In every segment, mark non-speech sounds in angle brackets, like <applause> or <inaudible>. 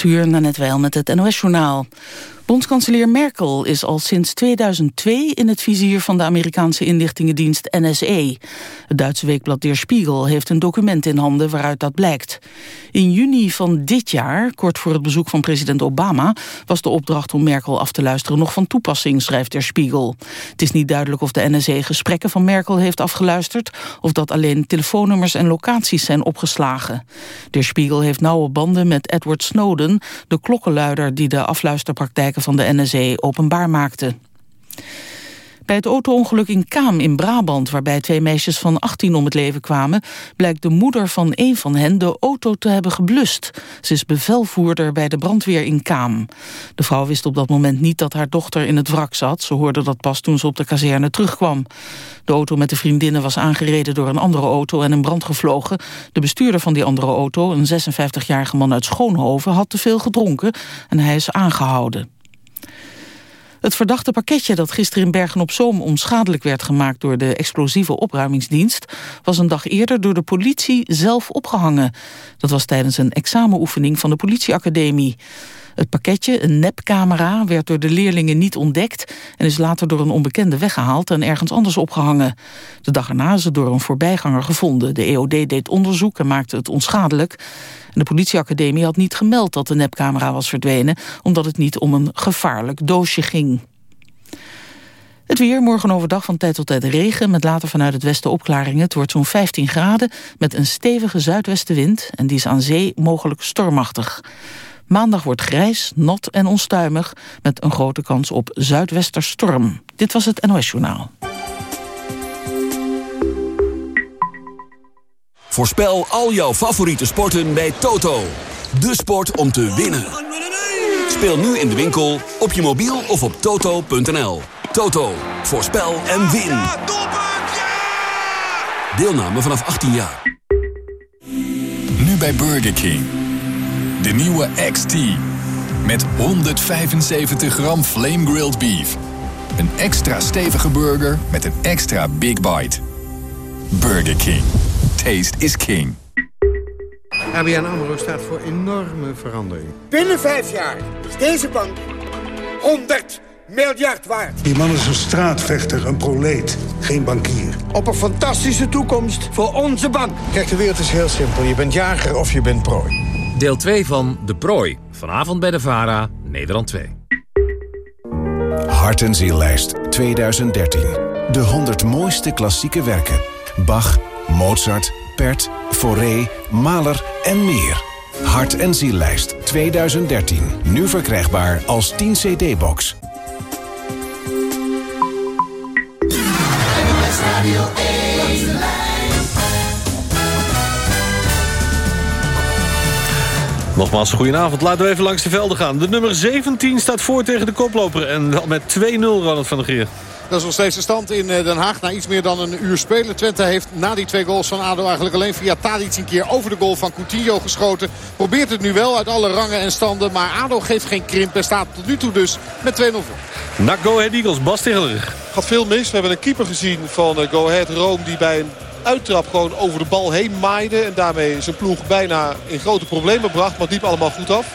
8 uur, net wel met het NOS-journaal. Bondskanselier Merkel is al sinds 2002 in het vizier van de Amerikaanse inlichtingendienst NSE. Het Duitse weekblad Der Spiegel heeft een document in handen waaruit dat blijkt. In juni van dit jaar, kort voor het bezoek van president Obama, was de opdracht om Merkel af te luisteren nog van toepassing, schrijft Der Spiegel. Het is niet duidelijk of de NSE gesprekken van Merkel heeft afgeluisterd of dat alleen telefoonnummers en locaties zijn opgeslagen. Der Spiegel heeft nauwe banden met Edward Snowden, de klokkenluider die de afluisterpraktijken van de NSE openbaar maakte. Bij het auto-ongeluk in Kaam in Brabant, waarbij twee meisjes van 18 om het leven kwamen, blijkt de moeder van een van hen de auto te hebben geblust. Ze is bevelvoerder bij de brandweer in Kaam. De vrouw wist op dat moment niet dat haar dochter in het wrak zat. Ze hoorde dat pas toen ze op de kazerne terugkwam. De auto met de vriendinnen was aangereden door een andere auto en in brand gevlogen. De bestuurder van die andere auto, een 56-jarige man uit Schoonhoven, had te veel gedronken en hij is aangehouden. Het verdachte pakketje dat gisteren in Bergen-op-Zoom onschadelijk werd gemaakt door de explosieve opruimingsdienst was een dag eerder door de politie zelf opgehangen. Dat was tijdens een examenoefening van de politieacademie. Het pakketje, een nepcamera, werd door de leerlingen niet ontdekt... en is later door een onbekende weggehaald en ergens anders opgehangen. De dag erna is het door een voorbijganger gevonden. De EOD deed onderzoek en maakte het onschadelijk. De politieacademie had niet gemeld dat de nepcamera was verdwenen... omdat het niet om een gevaarlijk doosje ging. Het weer, morgen overdag van tijd tot tijd regen... met later vanuit het westen opklaringen. Het wordt zo'n 15 graden met een stevige zuidwestenwind... en die is aan zee mogelijk stormachtig. Maandag wordt grijs, nat en onstuimig... met een grote kans op zuidwesterstorm. Dit was het NOS Journaal. Voorspel al jouw favoriete sporten bij Toto. De sport om te winnen. Speel nu in de winkel, op je mobiel of op toto.nl. Toto, voorspel en win. Deelname vanaf 18 jaar. Nu bij Burger King. De nieuwe XT. Met 175 gram flame grilled beef. Een extra stevige burger met een extra big bite. Burger King. Taste is king. ABN AMRO staat voor enorme verandering. Binnen vijf jaar is deze bank 100 miljard waard. Die man is een straatvechter, een proleet, geen bankier. Op een fantastische toekomst voor onze bank. Kijk, de wereld is heel simpel. Je bent jager of je bent prooi. Deel 2 van De Prooi. Vanavond bij de VARA, Nederland 2. Hart en Ziellijst 2013. De 100 mooiste klassieke werken. Bach, Mozart, Pert, Fauré, Mahler en meer. Hart en Ziellijst 2013. Nu verkrijgbaar als 10 cd-box. Nogmaals, goedenavond. Laten we even langs de velden gaan. De nummer 17 staat voor tegen de koploper. En wel met 2-0, Ronald van der Geer. Dat is nog steeds de stand in eh, Den Haag na iets meer dan een uur spelen. Twente heeft na die twee goals van ADO eigenlijk alleen via Tadic een keer over de goal van Coutinho geschoten. Probeert het nu wel uit alle rangen en standen. Maar ADO geeft geen krimp en staat tot nu toe dus met 2-0 voor. Na Go Ahead Eagles, Bas Tegeler. Gaat veel mis. We hebben een keeper gezien van eh, Go Ahead Rome die bij een uittrap gewoon over de bal heen maaide. En daarmee zijn ploeg bijna in grote problemen bracht. Maar liep allemaal goed af.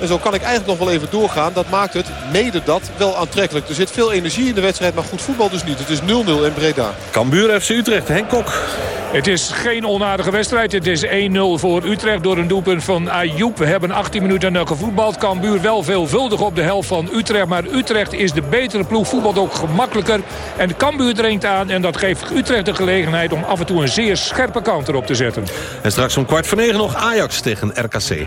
En zo kan ik eigenlijk nog wel even doorgaan. Dat maakt het, mede dat, wel aantrekkelijk. Er zit veel energie in de wedstrijd, maar goed voetbal dus niet. Het is 0-0 in Breda. Cambuur FC Utrecht, Henk Kok. Het is geen onaardige wedstrijd. Het is 1-0 voor Utrecht door een doelpunt van Ayoub. We hebben 18 minuten gevoetbald. Cambuur wel veelvuldig op de helft van Utrecht. Maar Utrecht is de betere ploeg. Voetbalt ook gemakkelijker. En Cambuur dringt aan. En dat geeft Utrecht de gelegenheid om af en toe een zeer scherpe kant erop te zetten. En straks om kwart voor negen nog Ajax tegen RKC.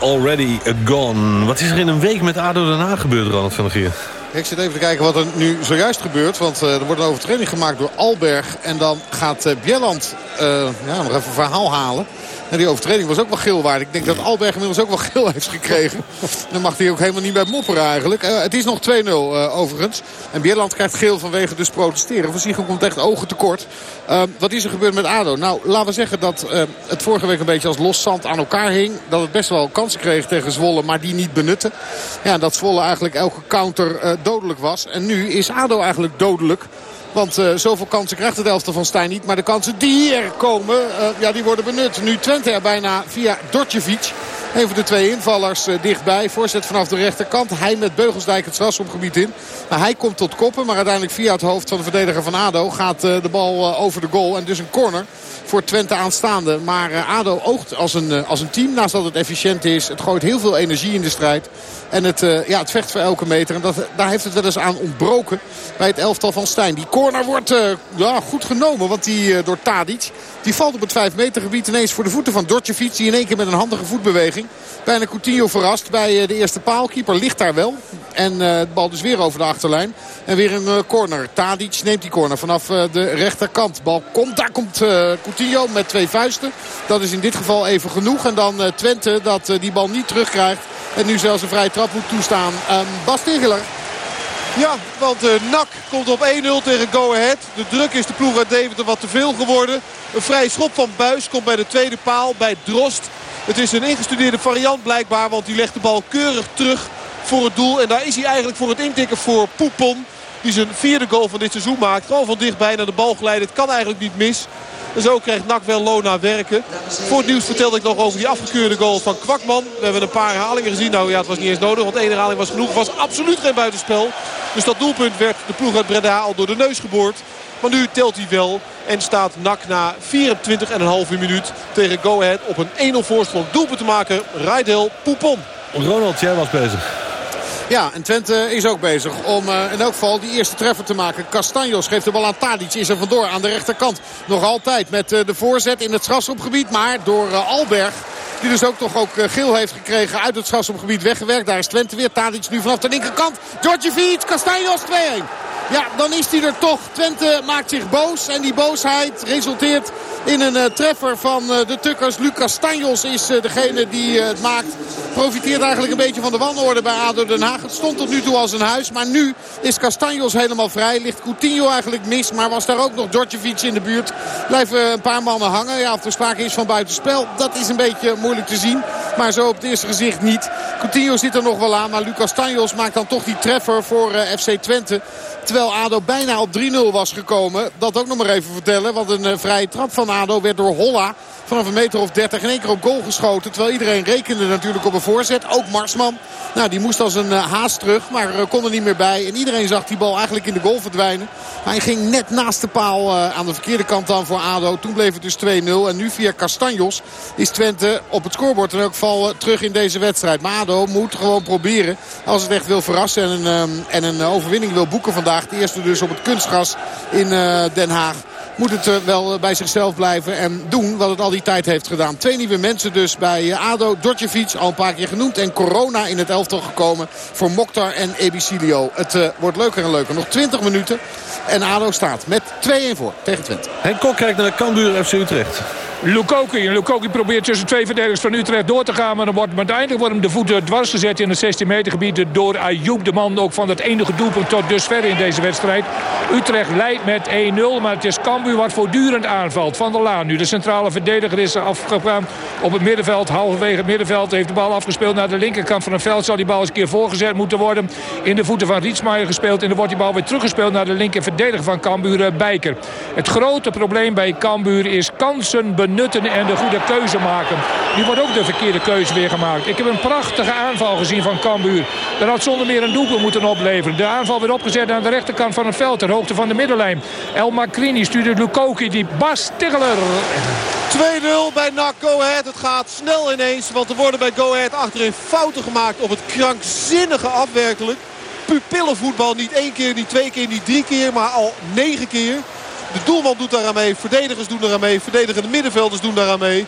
Already gone. Wat is er in een week met ADO Haag gebeurd, Ronald van der? Ik zit even te kijken wat er nu zojuist gebeurt. Want uh, er wordt een overtreding gemaakt door Alberg. En dan gaat uh, Bjelland uh, ja, nog even een verhaal halen. En die overtreding was ook wel geel waard. Ik denk dat Alberg inmiddels ook wel <laughs> geel heeft gekregen. Dan mag hij ook helemaal niet bij mopperen eigenlijk. Uh, het is nog 2-0 uh, overigens. En Bierland krijgt geel vanwege dus protesteren. Van Siegel komt echt ogen tekort. Uh, wat is er gebeurd met ADO? Nou, laten we zeggen dat het vorige week een beetje als los zand aan elkaar hing. Dat het best wel kansen kreeg tegen Zwolle, maar die niet benutten. Ja, dat Zwolle eigenlijk elke counter dodelijk was. En nu is ADO eigenlijk dodelijk. Want uh, zoveel kansen krijgt het elftal van Stijn niet. Maar de kansen die hier komen, uh, ja, die worden benut. Nu Twente er bijna via Dortjevic. Een van de twee invallers uh, dichtbij. Voorzet vanaf de rechterkant. Hij met Beugelsdijk het strafschopgebied in. Maar hij komt tot koppen. Maar uiteindelijk via het hoofd van de verdediger van ADO gaat de bal over de goal. En dus een corner voor Twente aanstaande. Maar ADO oogt als een, als een team. Naast dat het efficiënt is. Het gooit heel veel energie in de strijd. En het, uh, ja, het vecht voor elke meter. En dat, daar heeft het wel eens aan ontbroken bij het elftal van Stijn. Die corner wordt uh, ja, goed genomen. Want die uh, door Tadic. Die valt op het 5 meter gebied ineens voor de voeten van Dortjevic. Die in één keer met een handige voetbeweging. Bijna Coutinho verrast bij de eerste paal. Keeper ligt daar wel. En de bal dus weer over de achterlijn. En weer een corner. Tadic neemt die corner vanaf de rechterkant. Bal komt. Daar komt Coutinho met twee vuisten. Dat is in dit geval even genoeg. En dan Twente dat die bal niet terugkrijgt. En nu zelfs een vrije trap moet toestaan. Um, Bas Tegeler. Ja, want uh, NAC komt op 1-0 tegen Go Ahead. De druk is de ploeg uit Deventer wat te veel geworden. Een vrije schop van Buis komt bij de tweede paal bij Drost. Het is een ingestudeerde variant blijkbaar, want die legt de bal keurig terug voor het doel. En daar is hij eigenlijk voor het intikken voor Poepon. Die zijn vierde goal van dit seizoen maakt. Gewoon van dichtbij naar de bal geleid. Het kan eigenlijk niet mis. Zo krijgt NAC wel Lona werken. Voor het nieuws vertelde ik nog over die afgekeurde goal van Kwakman. We hebben een paar herhalingen gezien. Nou ja, het was niet eens nodig, want één herhaling was genoeg. Het was absoluut geen buitenspel. Dus dat doelpunt werd de ploeg uit Breda al door de neus geboord. Maar nu telt hij wel en staat NAC na 24,5 minuut tegen Go Ahead op een 1-0 voorsprong. Doelpunt te maken, Raidel Poupon. Ronald, jij was bezig. Ja, en Twente is ook bezig om uh, in elk geval die eerste treffer te maken. Castanjos geeft de bal aan Tadic. Is er vandoor aan de rechterkant. Nog altijd met uh, de voorzet in het strafschopgebied. Maar door uh, Alberg. Die dus ook toch ook geel heeft gekregen uit het strafschopgebied weggewerkt. Daar is Twente weer. Tadic nu vanaf de linkerkant. Djordjevic, Castanjos 2-1. Ja, dan is hij er toch. Twente maakt zich boos. En die boosheid resulteert in een uh, treffer van uh, de Tukkers. Lucas Stanjos is uh, degene die het maakt. Profiteert eigenlijk een beetje van de wanorde bij ADO Den Haag. Het stond tot nu toe als een huis. Maar nu is Castanjos helemaal vrij. Ligt Coutinho eigenlijk mis. Maar was daar ook nog Djordjevic in de buurt. Blijven een paar mannen hangen. Ja, of er sprake is van buitenspel. Dat is een beetje moeilijk te zien. Maar zo op het eerste gezicht niet. Coutinho zit er nog wel aan. Maar Lucas Stanjos maakt dan toch die treffer voor FC Twente. Terwijl ADO bijna op 3-0 was gekomen. Dat ook nog maar even vertellen. Want een uh, vrije trap van ADO werd door Holla vanaf een meter of 30 in één keer op goal geschoten. Terwijl iedereen rekende natuurlijk op een voorzet. Ook Marsman. Nou, die moest als een uh, haast terug. Maar uh, kon er niet meer bij. En iedereen zag die bal eigenlijk in de goal verdwijnen. Hij ging net naast de paal aan de verkeerde kant dan voor ADO. Toen bleef het dus 2-0. En nu via Castanjos is Twente op het scorebord in elk geval terug in deze wedstrijd. Maar ADO moet gewoon proberen. Als het echt wil verrassen en en een overwinning wil boeken vandaag. De eerste dus op het kunstgras in Den Haag moet het wel bij zichzelf blijven en doen wat het al die tijd heeft gedaan. Twee nieuwe mensen dus bij ADO. Dortjevic, al een paar keer genoemd. En Corona in het elftal gekomen voor Mokhtar en Ebicilio. Het wordt leuker en leuker. Nog 20 minuten. En ADO staat met 2-1 voor tegen Twente. Henk Kok kijkt naar Cambuur FC Utrecht. Lukoki. Lukoki probeert tussen twee verdedigers van Utrecht door te gaan. Maar dan wordt uiteindelijk wordt hem de voeten dwars gezet in het 16 meter gebied. Door Ayoub, de man ook van het enige doelpunt tot dusver in deze wedstrijd. Utrecht leidt met 1-0. Maar het is Cambuur wat voortdurend aanvalt. Van der Laan nu. De centrale verdediger is afgegaan op het middenveld. Halverwege het middenveld heeft de bal afgespeeld naar de linkerkant van het veld. Zal die bal eens een keer voorgezet moeten worden. In de voeten van Rietsmaier gespeeld. En dan wordt die bal weer teruggespeeld naar de linker verdediger van Cambuur, Bijker. Het grote probleem bij Cambuur is kansen benutten en de goede keuze maken. Nu wordt ook de verkeerde keuze weer gemaakt. Ik heb een prachtige aanval gezien van Cambuur. Dat had zonder meer een doelpunt moeten opleveren. De aanval werd opgezet aan de rechterkant van het veld. Ter hoogte van de middenlijn. El Macrini stuurde Lukoki. Die Bas Tiggeler. 2-0 bij NAC Go. Het gaat snel ineens. Want er worden bij Go Ahead achterin fouten gemaakt op het krankzinnige afwerkelijk. Pupillenvoetbal. Niet één keer, niet twee keer, niet drie keer. Maar al negen keer. De doelman doet daaraan mee. Verdedigers doen daaraan mee. Verdedigende middenvelders doen daaraan mee.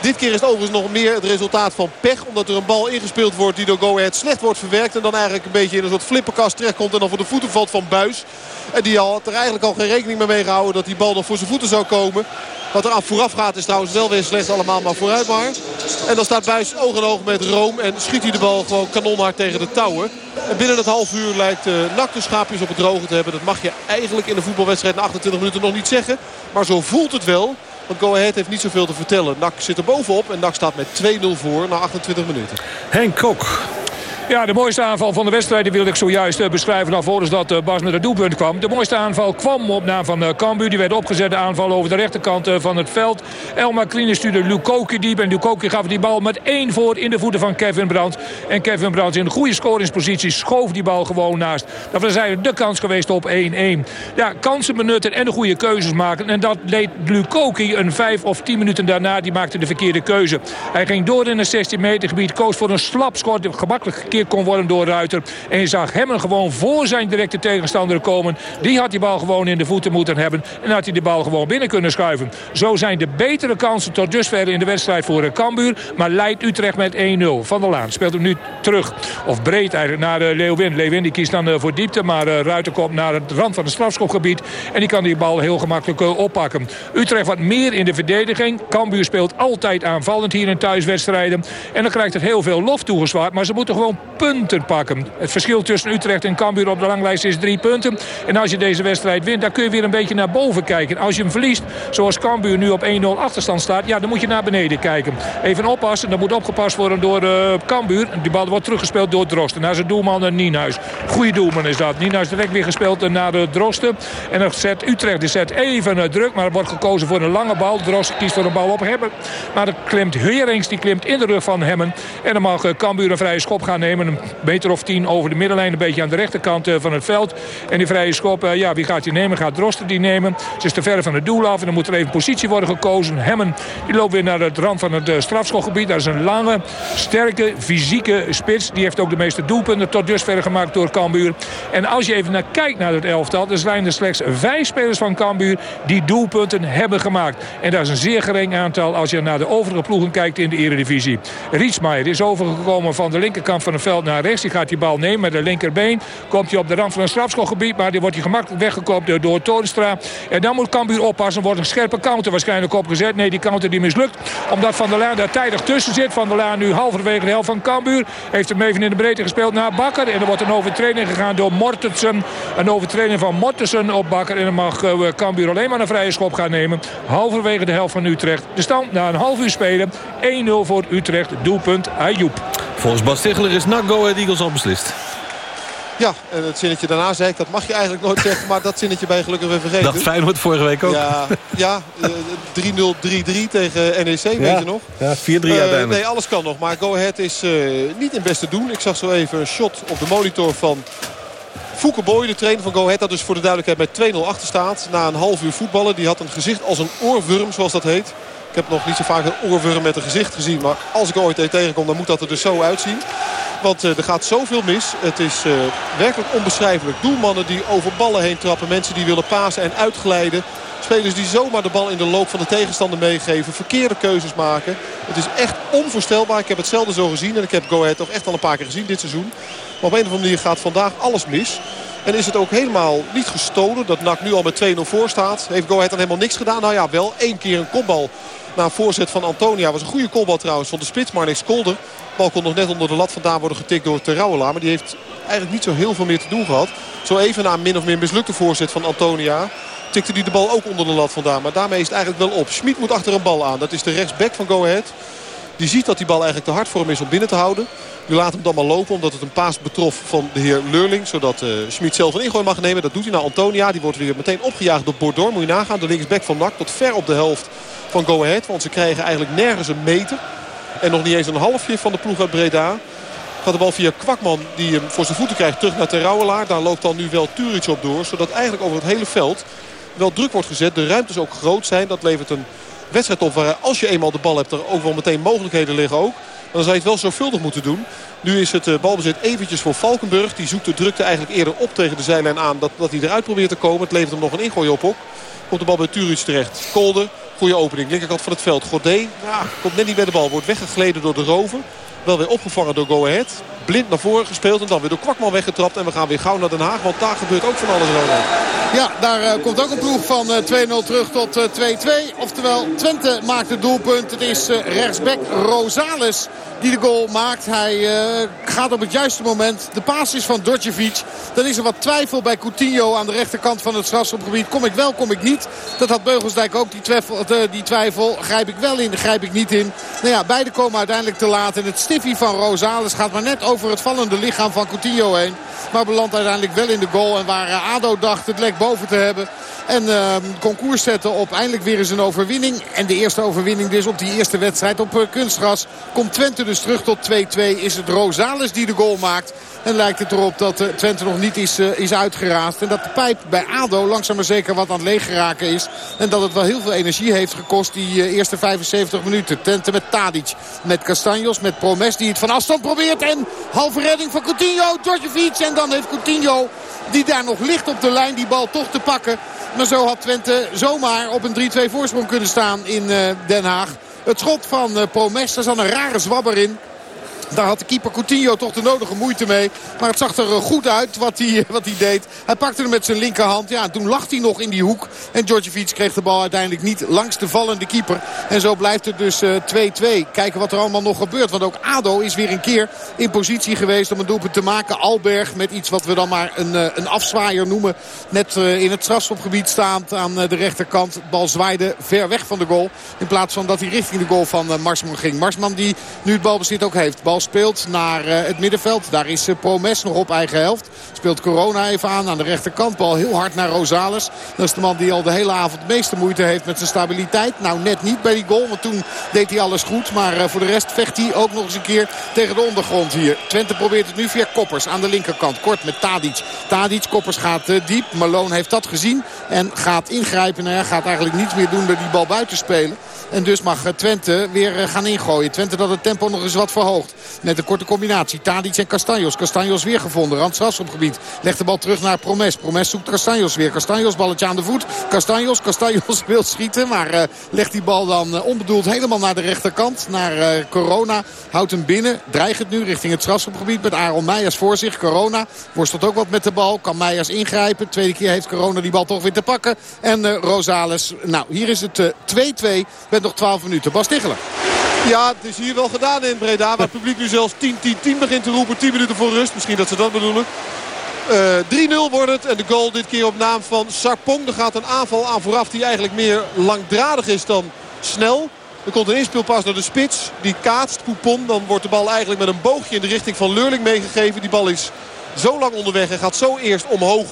Dit keer is het overigens nog meer het resultaat van pech. Omdat er een bal ingespeeld wordt die door Go slecht wordt verwerkt. En dan eigenlijk een beetje in een soort flipperkast terechtkomt. En dan voor de voeten valt van Buis. En die had er eigenlijk al geen rekening mee meegehouden dat die bal nog voor zijn voeten zou komen. Wat er vooraf gaat is trouwens wel weer slecht allemaal, maar vooruit maar. En dan staat Buis oog in oog met Room en schiet hij de bal gewoon kanonhard tegen de touwen. En binnen het half uur lijkt uh, Nak de schaapjes op het droge te hebben. Dat mag je eigenlijk in de voetbalwedstrijd na 28 minuten nog niet zeggen. Maar zo voelt het wel. Want Go Ahead heeft niet zoveel te vertellen. Nak zit er bovenop en Nak staat met 2-0 voor na 28 minuten. Henk Kok. Ja, de mooiste aanval van de wedstrijd wilde ik zojuist uh, beschrijven... alvorens dat uh, Bas met het doelpunt kwam. De mooiste aanval kwam op naam van uh, Cambuur. Die werd opgezet, de aanval over de rechterkant van het veld. Elma Kline stuurde Lukoki diep. En Lukoki gaf die bal met één voor in de voeten van Kevin Brandt. En Kevin Brandt in een goede scoringspositie schoof die bal gewoon naast. Dat was eigenlijk de kans geweest op 1-1. Ja, kansen benutten en de goede keuzes maken. En dat leed Lukoki een 5 of 10 minuten daarna. Die maakte de verkeerde keuze. Hij ging door in het 16 meter gebied. Koos voor een slap score. Gemakkelijk kon worden door Ruiter. En je zag hem gewoon voor zijn directe tegenstander komen. Die had die bal gewoon in de voeten moeten hebben. En had hij de bal gewoon binnen kunnen schuiven. Zo zijn de betere kansen tot dusver in de wedstrijd voor Cambuur. Maar leidt Utrecht met 1-0. Van der Laan speelt hem nu terug. Of breed eigenlijk naar uh, Leeuwin. Leeuwin die kiest dan uh, voor diepte. Maar Ruiter komt naar het rand van het strafschopgebied. En die kan die bal heel gemakkelijk oppakken. Utrecht wat meer in de verdediging. Cambuur speelt altijd aanvallend hier in thuiswedstrijden. En dan krijgt het heel veel lof toegezwaard. Maar ze moeten gewoon punten pakken. Het verschil tussen Utrecht en Cambuur op de ranglijst is drie punten. En als je deze wedstrijd wint, dan kun je weer een beetje naar boven kijken. Als je hem verliest, zoals Cambuur nu op 1-0 achterstand staat... ja, dan moet je naar beneden kijken. Even oppassen, dan moet opgepast worden door uh, Cambuur. Die bal wordt teruggespeeld door Drosten. Naar zijn doelman uh, Nienhuis. Goeie doelman is dat. Nienhuis direct weer gespeeld naar uh, Drosten. En dan zet Utrecht de zet even druk. Maar er wordt gekozen voor een lange bal. Drosten kiest voor een bal op Hemmen. Maar er klimt Heerings, die klimt in de rug van Hemmen. En dan mag uh, Cambuur een vrije schop gaan nemen. Een meter of tien over de middenlijn. Een beetje aan de rechterkant uh, van het veld. En die vrije schop, uh, ja, wie gaat die nemen? Gaat Drosten die nemen? Ze is te ver van het doel af. En dan moet er even positie worden gekozen. Hemmen, die loopt weer naar het rand van het uh, strafschopgebied. Dat is een lange, sterke, fysieke spits. Die heeft ook de meeste doelpunten tot dusver gemaakt door Cambuur. En als je even naar kijkt naar het elftal... dan zijn er slechts vijf spelers van Cambuur die doelpunten hebben gemaakt. En dat is een zeer gering aantal als je naar de overige ploegen kijkt in de eredivisie. Rietsmaier is overgekomen van de linkerkant van het naar rechts. Die gaat die bal nemen met de linkerbeen. Komt hij op de rand van een strafschopgebied. Maar die wordt hij gemakkelijk weggekoopt door Toornstra. En dan moet Cambuur oppassen. wordt een scherpe counter waarschijnlijk opgezet. Nee, die counter die mislukt. Omdat Van der Laan daar tijdig tussen zit. Van der Laan nu halverwege de helft van Cambuur. Heeft hem even in de breedte gespeeld naar Bakker. En er wordt een overtreding gegaan door Mortensen. Een overtreding van Mortensen op Bakker. En dan mag uh, Cambuur alleen maar een vrije schop gaan nemen. Halverwege de helft van Utrecht. De stand na een half uur spelen. 1-0 voor Utrecht. Doelpunt Ayoub. Volgens Bas Tichler is NAC Go Ahead Eagles al beslist. Ja, en het zinnetje daarna zei ik, dat mag je eigenlijk nooit zeggen. Maar dat zinnetje ben je gelukkig weer vergeten. Dat Feyenoord vorige week ook. Ja, ja 3-0, 3-3 tegen NEC, ja, weet je nog? Ja, 4-3 uh, uiteindelijk. Nee, alles kan nog. Maar Go Ahead is uh, niet in beste doen. Ik zag zo even een shot op de monitor van Fouke Boy, de trainer van Go Ahead. Dat dus voor de duidelijkheid met 2-0 achter staat. Na een half uur voetballen. Die had een gezicht als een oorworm, zoals dat heet. Ik heb nog niet zo vaak een oorworm met een gezicht gezien. Maar als ik ooit tegenkom, dan moet dat er dus zo uitzien. Want uh, er gaat zoveel mis. Het is uh, werkelijk onbeschrijfelijk. Doelmannen die over ballen heen trappen. Mensen die willen pasen en uitglijden. Spelers die zomaar de bal in de loop van de tegenstander meegeven. Verkeerde keuzes maken. Het is echt onvoorstelbaar. Ik heb het zelden zo gezien. En ik heb Go Ahead toch echt al een paar keer gezien dit seizoen. Maar op een of andere manier gaat vandaag alles mis. En is het ook helemaal niet gestolen. Dat NAC nu al met 2-0 voor staat. Heeft Go Ahead dan helemaal niks gedaan? Nou ja, wel één keer een kopbal. Na een voorzet van Antonia. Was een goede kopbal trouwens van de spits. Maar niks Kolder. De bal kon nog net onder de lat vandaan worden getikt door Terrouwelaar. Maar die heeft eigenlijk niet zo heel veel meer te doen gehad. Zo even na een min of meer mislukte voorzet van Antonia. Tikte hij de bal ook onder de lat vandaan. Maar daarmee is het eigenlijk wel op. Schmid moet achter een bal aan. Dat is de rechtsback van Go Ahead. Die ziet dat die bal eigenlijk te hard voor hem is om binnen te houden. Nu laat hem dan maar lopen omdat het een paas betrof van de heer Leurling. Zodat uh, Schmid zelf een ingooi mag nemen. Dat doet hij naar Antonia. Die wordt weer meteen opgejaagd door Bordeaux. Moet je nagaan. De linksback van NAC tot ver op de helft van Go Ahead. Want ze krijgen eigenlijk nergens een meter. En nog niet eens een halfje van de ploeg uit Breda. Gaat de bal via Kwakman die hem voor zijn voeten krijgt terug naar Terrouwelaar. Daar loopt dan nu wel Turic op door. Zodat eigenlijk over het hele veld wel druk wordt gezet. De ruimtes ook groot zijn. Dat levert een wedstrijd waar als je eenmaal de bal hebt er ook wel meteen mogelijkheden liggen ook. Dan zou je het wel zorgvuldig moeten doen. Nu is het balbezit eventjes voor Valkenburg. Die zoekt de drukte eigenlijk eerder op tegen de zijlijn aan. Dat, dat hij eruit probeert te komen. Het levert hem nog een ingooi op ook. Komt de bal bij Turic terecht. Kolder Goede opening, linkerkant van het veld. Godet ja, komt net niet bij de bal. Wordt weggegleden door de rover. Wel weer opgevangen door Go Ahead. Blind naar voren gespeeld en dan weer door Kwakman weggetrapt. En we gaan weer gauw naar Den Haag, want daar gebeurt ook van alles, Ronald. Ja, daar uh, komt ook een ploeg van uh, 2-0 terug tot 2-2. Oftewel, Twente maakt het doelpunt. Het is rechtsback Rosales die de goal maakt. Hij gaat op het juiste moment. De paas is van Dordjevic. Dan is er wat twijfel bij Coutinho aan de rechterkant van het strafschopgebied. Kom ik wel, kom ik niet. Dat had Beugelsdijk ook, die twijfel, die twijfel. Grijp ik wel in, grijp ik niet in. Nou ja, beide komen uiteindelijk te laat. En het stiffie van Rosales gaat maar net over het vallende lichaam van Coutinho heen. Maar belandt uiteindelijk wel in de goal. En waar uh, ADO dacht het lek boven te hebben. En uh, concours zetten op eindelijk weer eens een overwinning. En de eerste overwinning dus op die eerste wedstrijd op uh, kunstgras. Komt Twente dus terug tot 2-2. Is het Rosales die de goal maakt. En lijkt het erop dat uh, Twente nog niet is, is uitgeraasd. En dat de pijp bij ADO langzaam maar zeker wat aan het leeg geraken is. En dat het wel heel veel energie heeft gekost die eerste 75 minuten. Twente met Tadic, met Castanjos, met Promes die het van afstand probeert. En halve redding van Coutinho, Djordjevic. En dan heeft Coutinho, die daar nog ligt op de lijn, die bal toch te pakken. Maar zo had Twente zomaar op een 3-2 voorsprong kunnen staan in Den Haag. Het schot van Promes, daar zat een rare zwabber in. Daar had de keeper Coutinho toch de nodige moeite mee. Maar het zag er goed uit wat hij, wat hij deed. Hij pakte hem met zijn linkerhand. Ja, en toen lag hij nog in die hoek. En Djordjevic kreeg de bal uiteindelijk niet langs de vallende keeper. En zo blijft het dus 2-2. Uh, Kijken wat er allemaal nog gebeurt. Want ook ADO is weer een keer in positie geweest om een doelpunt te maken. Alberg met iets wat we dan maar een, een afzwaaier noemen. Net in het strafschopgebied staand aan de rechterkant. Bal zwaaide ver weg van de goal. In plaats van dat hij richting de goal van Marsman ging. Marsman die nu het balbezit ook heeft. Speelt naar uh, het middenveld. Daar is uh, Promes nog op eigen helft. Speelt Corona even aan aan de rechterkant. Bal heel hard naar Rosales. Dat is de man die al de hele avond de meeste moeite heeft met zijn stabiliteit. Nou net niet bij die goal. Want toen deed hij alles goed. Maar uh, voor de rest vecht hij ook nog eens een keer tegen de ondergrond hier. Twente probeert het nu via Koppers aan de linkerkant. Kort met Tadic. Tadic, Koppers gaat diep. Malone heeft dat gezien. En gaat ingrijpen. Nou ja, gaat eigenlijk niets meer doen bij die bal buiten spelen. En dus mag Twente weer gaan ingooien. Twente dat het tempo nog eens wat verhoogt. Net een korte combinatie. Tadic en Castanjos. Castanjos weer gevonden. Randstras op gebied. Legt de bal terug naar Promes. Promes zoekt Castanjos weer. Castanjos balletje aan de voet. Castanjos. Castanjos <laughs> wil schieten. Maar uh, legt die bal dan onbedoeld helemaal naar de rechterkant. Naar Corona. Houdt hem binnen. Dreigt het nu richting het strafschopgebied met Aaron Meijers voor zich. Corona worstelt ook wat met de bal. Kan Meijers ingrijpen. Tweede keer heeft Corona die bal toch weer te pakken. En Rosales. Nou, hier is het 2-2 met nog 12 minuten. Bas Tichelen. Ja, het is hier wel gedaan in Breda. Waar het publiek nu zelfs 10-10-10 begint te roepen. 10 minuten voor rust. Misschien dat ze dat bedoelen. Uh, 3-0 wordt het. En de goal dit keer op naam van Sarpong. Er gaat een aanval aan vooraf die eigenlijk meer langdradig is dan snel. Er komt een inspeelpas naar de spits. Die kaatst Poupon. Dan wordt de bal eigenlijk met een boogje in de richting van Leurling meegegeven. Die bal is zo lang onderweg en gaat zo eerst omhoog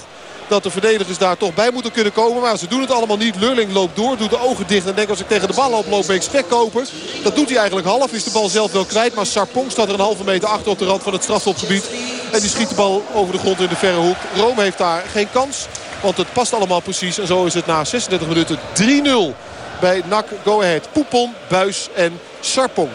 dat de verdedigers daar toch bij moeten kunnen komen. Maar ze doen het allemaal niet. Lurling loopt door, doet de ogen dicht en denkt als ik tegen de bal oploop ben ik spekkoper. Dat doet hij eigenlijk half. Is de bal zelf wel kwijt. Maar Sarpong staat er een halve meter achter op de rand van het strafschopgebied. En die schiet de bal over de grond in de verre hoek. Rome heeft daar geen kans. Want het past allemaal precies. En zo is het na 36 minuten 3-0 bij NAC Go Ahead. Poepon, Buis en Sarpong.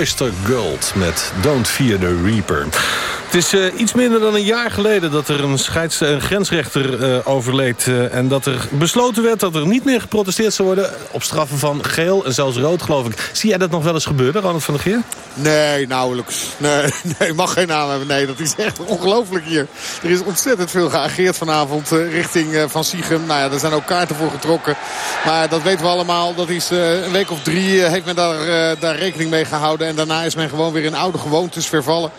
Oyster Gold met Don't Fear the Reaper. Het is uh, iets minder dan een jaar geleden dat er een, scheids, een grensrechter uh, overleed... Uh, en dat er besloten werd dat er niet meer geprotesteerd zou worden... op straffen van geel en zelfs rood, geloof ik. Zie jij dat nog wel eens gebeuren, Ronald van der Geer? Nee, nauwelijks. Nee, <laughs> nee mag geen naam hebben. Nee, dat is echt ongelooflijk hier. Er is ontzettend veel geageerd vanavond richting Van Siegem. Nou ja, er zijn ook kaarten voor getrokken. Maar dat weten we allemaal. Dat is een week of drie heeft men daar, daar rekening mee gehouden. En daarna is men gewoon weer in oude gewoontes vervallen.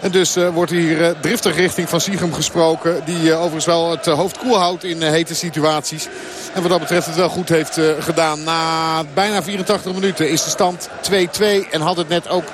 En dus uh, wordt hier uh, driftig richting Van Siegem gesproken. Die uh, overigens wel het hoofd koel houdt in hete situaties. En wat dat betreft het wel goed heeft gedaan. Na bijna 84 minuten is de stand 2-2. En had het net ook 2-3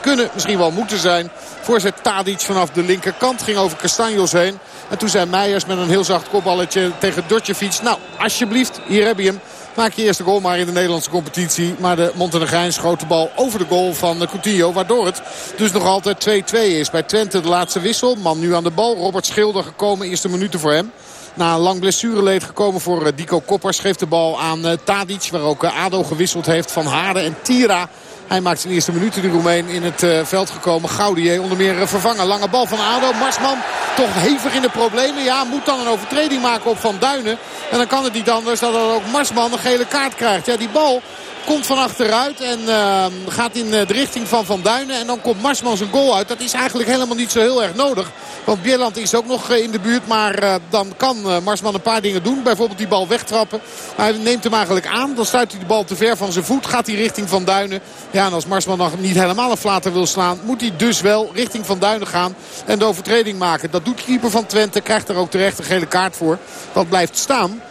kunnen. Misschien wel moeten zijn. Voorzet Tadic vanaf de linkerkant ging over Castanjos heen. En toen zei Meijers met een heel zacht kopballetje tegen Dotjevic. Nou, alsjeblieft, hier heb je hem. Maak je eerste goal maar in de Nederlandse competitie. Maar de Montenegrijns schoot de bal over de goal van Coutinho. Waardoor het dus nog altijd 2-2 is. Bij Twente de laatste wissel. Man nu aan de bal. Robert Schilder gekomen. Eerste minuten voor hem. Na een lang blessureleed gekomen voor eh, Dico Koppers. Geeft de bal aan eh, Tadic. Waar ook eh, ADO gewisseld heeft van Harden en Tira. Hij maakt zijn eerste minuten de Roemeen in het uh, veld gekomen. Gaudier onder meer uh, vervangen. Lange bal van ADO. Marsman toch hevig in de problemen. Ja, moet dan een overtreding maken op Van Duinen. En dan kan het niet anders dat ook Marsman een gele kaart krijgt. Ja, die bal Komt van achteruit en uh, gaat in de richting van Van Duinen. En dan komt Marsman zijn goal uit. Dat is eigenlijk helemaal niet zo heel erg nodig. Want Bierland is ook nog in de buurt. Maar uh, dan kan Marsman een paar dingen doen. Bijvoorbeeld die bal wegtrappen. Maar hij neemt hem eigenlijk aan. Dan stuit hij de bal te ver van zijn voet. Gaat hij richting Van Duinen. Ja, en als Marsman nog niet helemaal een flater wil slaan... moet hij dus wel richting Van Duinen gaan. En de overtreding maken. Dat doet keeper van Twente. Krijgt er ook terecht een gele kaart voor. Dat blijft staan.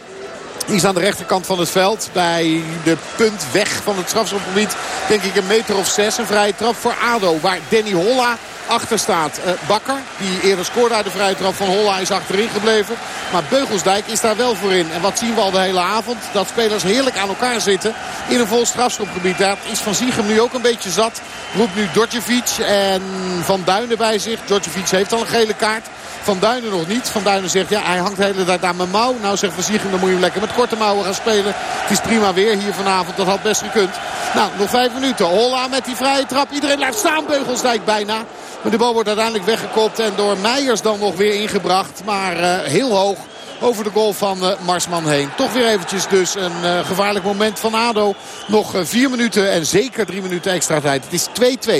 Is aan de rechterkant van het veld. Bij de punt weg van het strafschopgebied. Denk ik een meter of zes. Een vrije trap voor ADO. Waar Danny Holla achter staat. Uh, Bakker, die eerder scoorde uit de vrije trap van Holla, is achterin gebleven. Maar Beugelsdijk is daar wel voor in. En wat zien we al de hele avond? Dat spelers heerlijk aan elkaar zitten in een vol strafschopgebied. Daar is Van Ziegem nu ook een beetje zat. Roept nu Dordjevic en Van Duinen bij zich. Dordjevic heeft al een gele kaart. Van Duinen nog niet. Van Duinen zegt, ja, hij hangt de hele tijd aan mijn mouw. Nou, zegt Van Ziegem, dan moet je hem lekker met korte mouwen gaan spelen. Het is prima weer hier vanavond. Dat had best gekund. Nou, nog vijf minuten. Holla met die vrije trap. Iedereen blijft staan. Beugelsdijk bijna. Maar de bal wordt uiteindelijk weggekopt en door Meijers dan nog weer ingebracht. Maar uh, heel hoog over de goal van uh, Marsman heen. Toch weer eventjes dus een uh, gevaarlijk moment van ADO. Nog vier minuten en zeker drie minuten extra tijd. Het is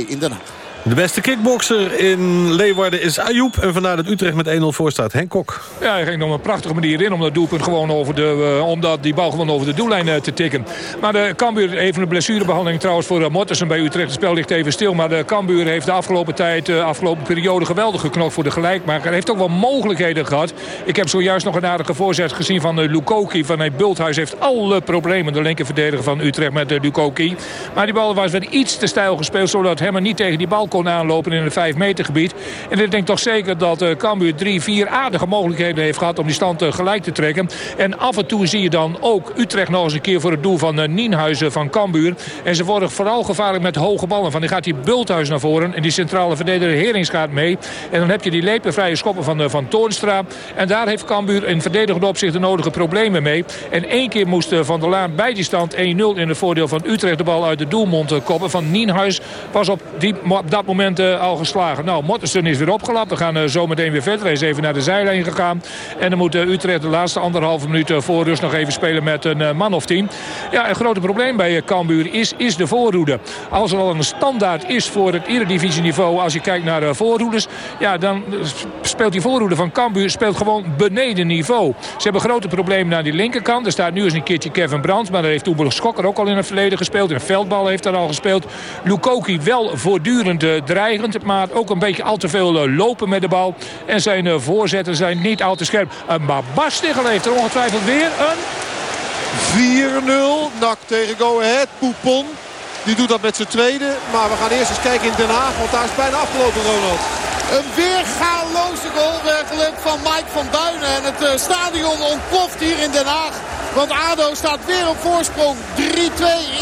2-2 in Den Haag. De beste kickbokser in Leeuwarden is Ayoub. En vandaar dat Utrecht met 1-0 voor staat. Henk Kok. Ja, hij ging op een prachtige manier in om dat doelpunt gewoon over de, uh, om die bal gewoon over de doellijn uh, te tikken. Maar de Cambuur, even een blessurebehandeling trouwens voor uh, Mottersen bij Utrecht. Het spel ligt even stil. Maar de Cambuur heeft de afgelopen tijd, de afgelopen periode geweldig geknokt voor de gelijkmaker. Hij heeft ook wel mogelijkheden gehad. Ik heb zojuist nog een aardige voorzet gezien van uh, Lukoki. Van hey, Bulthuis heeft alle problemen. De linkerverdediger van Utrecht met Lukoki. Maar die bal was wel iets te stijl gespeeld. Zodat Hemmer niet tegen die bal kon aanlopen in het 5 meter gebied. En ik denk toch zeker dat uh, Cambuur drie, vier aardige mogelijkheden heeft gehad om die stand uh, gelijk te trekken. En af en toe zie je dan ook Utrecht nog eens een keer voor het doel van uh, Nienhuizen van Cambuur. En ze worden vooral gevaarlijk met hoge ballen. Van die gaat die Bulthuis naar voren en die centrale verdediger Herings gaat mee. En dan heb je die lepenvrije schoppen van, van Toornstra. En daar heeft Cambuur in verdedigend opzicht de nodige problemen mee. En één keer moest Van der Laan bij die stand 1-0 in het voordeel van Utrecht de bal uit de doelmond koppen. Van Nienhuis was op, die, dat moment uh, al geslagen. Nou, Mottersen is weer opgelapt. We gaan uh, zo meteen weer verder. Hij is even naar de zijlijn gegaan. En dan moet uh, Utrecht de laatste anderhalve minuut voor rust nog even spelen met een man of tien. Ja, een groot probleem bij Cambuur is, is de voorhoede. Als er al een standaard is voor het eredivisieniveau... als je kijkt naar de voorhoeders... ja, dan speelt die voorhoede van Cambuur speelt gewoon beneden niveau. Ze hebben grote problemen aan die linkerkant. Er staat nu eens een keertje Kevin Brands... maar daar heeft Toebel Schokker ook al in het verleden gespeeld. In veldbal heeft daar al gespeeld. Lukoki wel voortdurend dreigend. Maar ook een beetje al te veel lopen met de bal. En zijn voorzetten zijn niet al te scherp. Maar Bas Stigel heeft er ongetwijfeld weer een... 4-0. Nak tegen Go Ahead. Poupon. Die doet dat met zijn tweede. Maar we gaan eerst eens kijken in Den Haag. Want daar is bijna afgelopen, Ronald. Een weergaloze goal werkelijk van Mike van Duinen. En het stadion ontploft hier in Den Haag. Want ADO staat weer op voorsprong. 3-2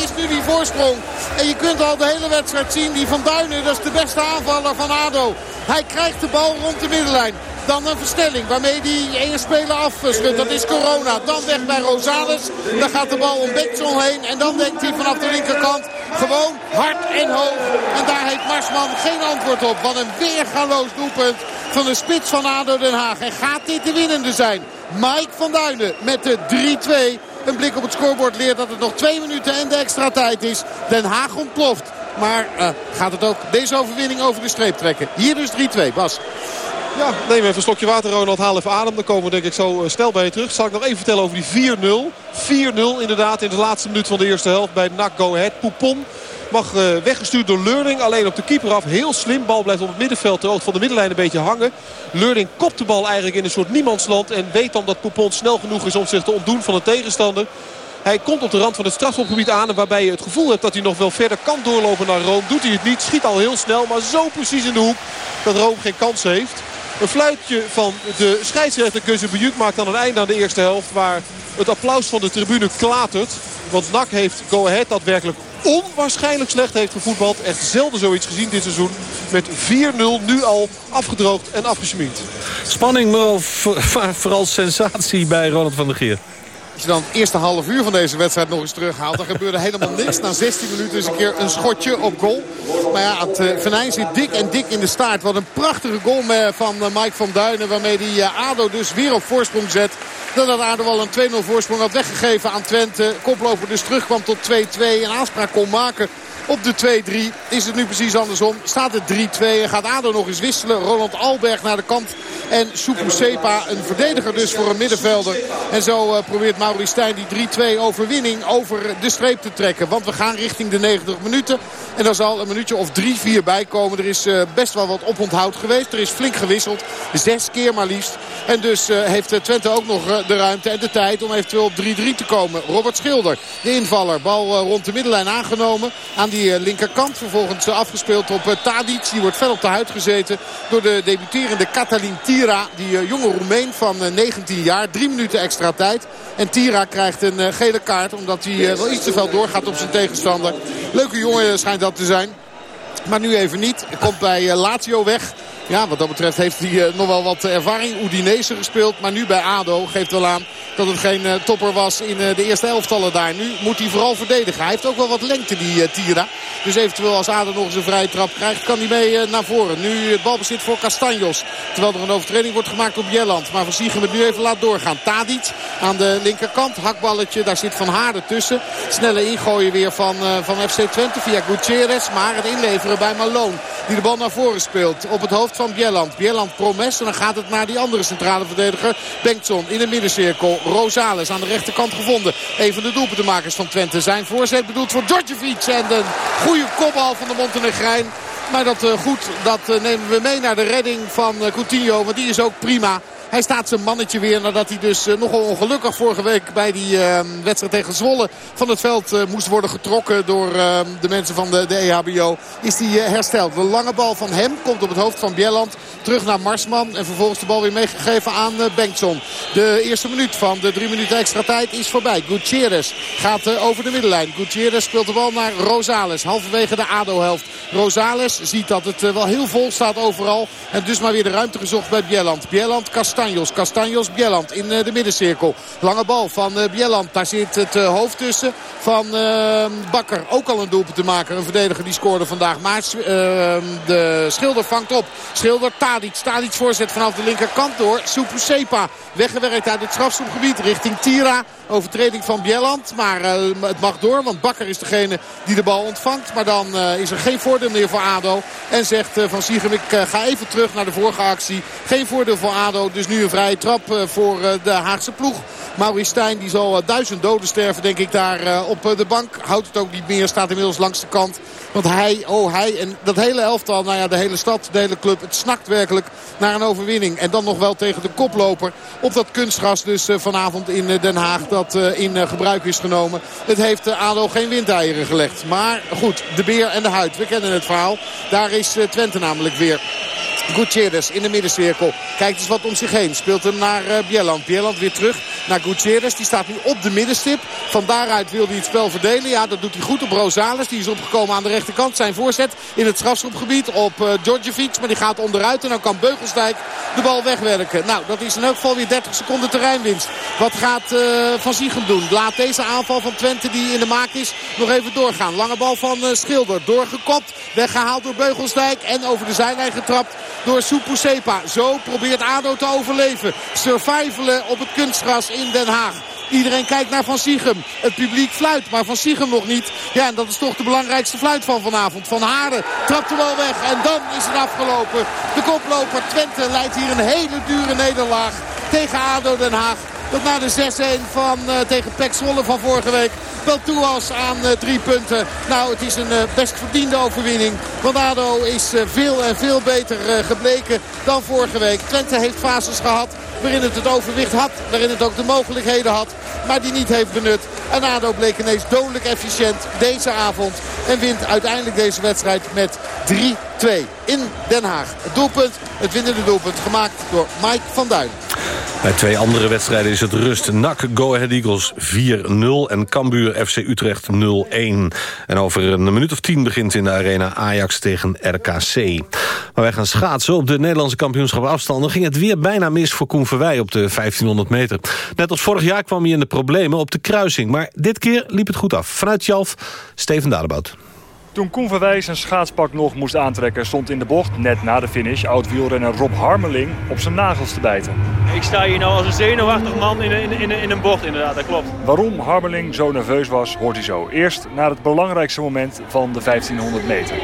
is nu die voorsprong. En je kunt al de hele wedstrijd zien. Die Van Duinen, dat is de beste aanvaller van ADO. Hij krijgt de bal rond de middenlijn. Dan een verstelling waarmee die ene speler afschudt. Dat is Corona. Dan weg bij Rosales. Dan gaat de bal om Bengtson heen. En dan denkt hij vanaf de linkerkant Gewoon hard en hoog. En daar heeft Marsman geen antwoord op. Wat een weergaloos doelpunt van de spits van ADO Den Haag. En gaat dit de winnende zijn? Mike van Duinen met de 3-2. Een blik op het scorebord leert dat het nog twee minuten en de extra tijd is. Den Haag ontploft. Maar uh, gaat het ook deze overwinning over de streep trekken? Hier dus 3-2. Bas. Ja, neem even een slokje water, Ronald. Haal even adem. Dan komen we denk ik zo snel bij je terug. Zal ik nog even vertellen over die 4-0. 4-0 inderdaad in de laatste minuut van de eerste helft bij NAC Go Ahead. Poupon mag uh, weggestuurd door Leurling. Alleen op de keeper af. Heel slim. Bal blijft op het middenveld ter van de middenlijn een beetje hangen. Leurling kopt de bal eigenlijk in een soort niemandsland. En weet dan dat Poupon snel genoeg is om zich te ontdoen van de tegenstander. Hij komt op de rand van het strafschopgebied aan. Waarbij je het gevoel hebt dat hij nog wel verder kan doorlopen naar Rome. Doet hij het niet. Schiet al heel snel. Maar zo precies in de hoek dat Rome geen kans heeft. Een fluitje van de scheidsrechter Keuze maakt dan een einde aan de eerste helft. Waar het applaus van de tribune klatert. Want NAC heeft Go Ahead daadwerkelijk onwaarschijnlijk slecht heeft gevoetbald. Echt zelden zoiets gezien dit seizoen. Met 4-0 nu al afgedroogd en afgesmied. Spanning, <laughs> maar vooral sensatie bij Ronald van der Geer. Als je dan het eerste half uur van deze wedstrijd nog eens terughaalt... dan gebeurde helemaal niks. Na 16 minuten is een keer een schotje op goal. Maar ja, het uh, Venijn zit dik en dik in de staart. Wat een prachtige goal van uh, Mike van Duinen... waarmee die ADO dus weer op voorsprong zet. Dat had ADO al een 2-0 voorsprong had weggegeven aan Twente. Koploper dus terugkwam tot 2-2 en aanspraak kon maken op de 2-3 is het nu precies andersom. Staat het 3-2 en gaat ADO nog eens wisselen. Roland Alberg naar de kant. En Supu Sepa, een verdediger dus voor een middenvelder. En zo uh, probeert Maurice Stijn die 3-2 overwinning over de streep te trekken. Want we gaan richting de 90 minuten. En daar zal een minuutje of 3-4 bij komen. Er is uh, best wel wat oponthoud geweest. Er is flink gewisseld. Zes keer maar liefst. En dus uh, heeft Twente ook nog de ruimte en de tijd om eventueel op 3-3 te komen. Robert Schilder, de invaller. Bal rond de middenlijn aangenomen. Aan die eh, linkerkant. Vervolgens eh, afgespeeld op eh, Tadic. Die wordt fel op de huid gezeten door de debuterende Catalin Tira. Die jonge Roemeen van 19 jaar. Drie minuten extra tijd. En Tira krijgt een gele kaart omdat hij wel iets te veel doorgaat op zijn tegenstander. Leuke jongen schijnt dat te zijn. Maar nu even niet. Komt bij Lazio weg. Ja, wat dat betreft heeft hij nog wel wat ervaring. Udinese gespeeld. Maar nu bij ADO geeft wel aan dat het geen uh, topper was in uh, de eerste elftallen daar. Nu moet hij vooral verdedigen. Hij heeft ook wel wat lengte, die Tira. Dus eventueel als Aden nog eens een vrije trap krijgt, kan hij mee naar voren. Nu het balbezit voor Castanjos. Terwijl er een overtreding wordt gemaakt op Jelland. Maar Van Siegen het nu even laat doorgaan. Tadic aan de linkerkant. Hakballetje, daar zit Van Haarden tussen. Snelle ingooien weer van, van FC Twente via Gutierrez. Maar het inleveren bij Malone. Die de bal naar voren speelt. Op het hoofd van Bjelland. Bjelland. En dan gaat het naar die andere centrale verdediger. Bengtson in de middencirkel. Rosales aan de rechterkant gevonden. Een van de doelpuntenmakers van Twente. Zijn voorzet bedoeld voor Djordjevic. En een goede kopbal van de Montenegrijn. Maar dat uh, goed, dat uh, nemen we mee naar de redding van uh, Coutinho. Want die is ook prima. Hij staat zijn mannetje weer nadat hij dus uh, nogal ongelukkig vorige week bij die uh, wedstrijd tegen Zwolle van het veld uh, moest worden getrokken door ehm, de mensen van de, EHBO. Is die hersteld. De lange bal van hem komt op het hoofd van Bjelland. Terug naar Marsman en vervolgens de bal weer meegegeven aan Bengtson. De eerste minuut van de drie minuten extra tijd is voorbij. Gutierrez gaat over de middenlijn. Gutierrez speelt de bal naar Rosales. Halverwege de ADO-helft. Rosales ziet dat het wel heel vol staat overal. En dus maar weer de ruimte gezocht bij Bjelland. Bjelland, Kast Castanjos. Castanjos, Bjelland in eh, de middencirkel. Lange bal van eh, Bjelland. Daar zit het eh, hoofd tussen van Bakker. Ook al een doelpunt te maken. Een verdediger die scoorde vandaag. Maar de Schilder vangt op. Schilder, Tadic. Tadic voorzet vanaf de linkerkant door. Supu Sepa. Weggewerkt uit het strafschopgebied richting Tira. Overtreding van Bjelland. Maar het mag door. Want Bakker is degene die de bal ontvangt. Maar dan is er geen voordeel meer voor ADO. En zegt Van Siegem ik ga even terug naar de vorige actie. Geen voordeel voor ADO. Dus nu een vrije trap eh, voor eh, de Haagse ploeg. Maurice Stijn die zal eh, duizend doden sterven denk ik daar op de bank. Houdt het ook niet meer. Staat inmiddels langs de kant. Want hij, oh hij en dat hele elftal, nou ja de hele stad, de hele club. Het snakt werkelijk naar een overwinning. En dan nog wel tegen de koploper op dat kunstgras dus vanavond in Den Haag. Dat in gebruik is genomen. Het heeft ADO geen windeieren gelegd. Maar goed, de beer en de huid. We kennen het verhaal. Daar is Twente namelijk weer. Gutierrez in de middencirkel. Kijkt eens wat om zich heen. Speelt hem naar uh, Bieland. Bieland weer terug naar Gutierrez. Die staat nu op de middenstip. Van daaruit wil hij het spel verdelen. Ja, dat doet hij goed op Rosales. Die is opgekomen aan de rechterkant. Zijn voorzet in het strafschopgebied op uh, Djordjevic. Maar die gaat onderuit. En dan kan Beugelsdijk de bal wegwerken. Nou, dat is in elk geval weer 30 seconden terreinwinst. Wat gaat uh, Van Ziegem doen? Laat deze aanval van Twente die in de maak is nog even doorgaan. Lange bal van Schilder. Doorgekopt. Weggehaald door Beugelsdijk. En over de zijlijn getrapt door Supu Sepa. Zo probeert ADO te overleven. Survivalen op het kunstgras in Den Haag. Iedereen kijkt naar Van Siegem. Het publiek fluit, maar Van Siegem nog niet. Ja, en dat is toch de belangrijkste fluit van vanavond. Van Haren trapt de bal weg en dan is het afgelopen. De koploper Twente leidt hier een hele dure nederlaag tegen ADO Den Haag. Dat na de 6-1 van uh, tegen Pek Zwolle van vorige week wel toe was aan uh, drie punten. Nou, het is een uh, best verdiende overwinning. Want ADO is veel en veel beter gebleken dan vorige week. Twente heeft fases gehad waarin het het overwicht had. Waarin het ook de mogelijkheden had. Maar die niet heeft benut. En ADO bleek ineens dodelijk efficiënt deze avond. En wint uiteindelijk deze wedstrijd met 3-2 in Den Haag. Het doelpunt, het winnende doelpunt, gemaakt door Mike van Duin. Bij twee andere wedstrijden is het rust. NAC Go Ahead Eagles 4-0 en Cambuur FC Utrecht 0-1. En over een minuut of tien begint in de arena Ajax tegen RKC. Maar wij gaan schaatsen. Op de Nederlandse kampioenschap afstanden ging het weer bijna mis voor Koen Verwij op de 1500 meter. Net als vorig jaar kwam hij in de problemen op de kruising. Maar dit keer liep het goed af. Vanuit Jalf, Steven Dadebout. Toen Koen Verwij zijn schaatspak nog moest aantrekken... stond in de bocht, net na de finish, oud-wielrenner Rob Harmeling op zijn nagels te bijten. Ik sta hier nou als een zenuwachtig man in, in, in, in een bocht, inderdaad, dat klopt. Waarom Harmeling zo nerveus was, hoort hij zo. Eerst naar het belangrijkste moment van de 1500 meter.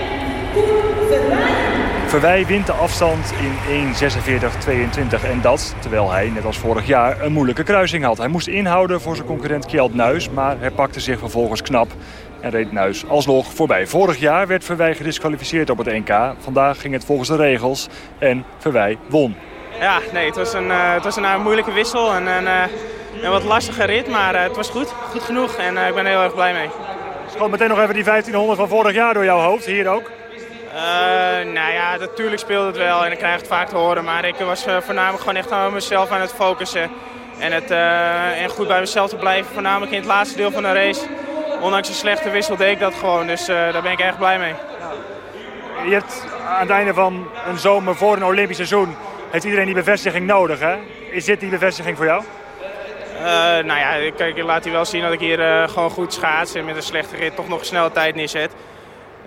Verwij wint de afstand in 1.46.22 en dat terwijl hij, net als vorig jaar, een moeilijke kruising had. Hij moest inhouden voor zijn concurrent Kjeld Nuis, maar hij pakte zich vervolgens knap en reed Nuis alsnog voorbij. Vorig jaar werd Verwij gedisqualificeerd op het NK. Vandaag ging het volgens de regels en Verwij won. Ja, nee, het was een, uh, het was een uh, moeilijke wissel en een, uh, een wat lastige rit, maar het was goed. Goed genoeg en ik ben er heel erg blij mee. Schoot meteen nog even die 1500 van vorig jaar door jouw hoofd, hier ook? nou ja, natuurlijk speelde het wel en ik krijg het vaak te horen. Maar ik was voornamelijk gewoon echt aan mezelf aan het focussen. En, het, en goed bij mezelf te blijven, voornamelijk in het laatste deel van de race ondanks een slechte wissel deed ik dat gewoon. Dus uh, daar ben ik erg blij mee. Je hebt aan het einde van een zomer voor een Olympisch seizoen... heeft iedereen die bevestiging nodig, hè? Is dit die bevestiging voor jou? Uh, nou ja, ik, ik laat hij wel zien dat ik hier uh, gewoon goed schaats... en met een slechte rit toch nog een snelle tijd neerzet.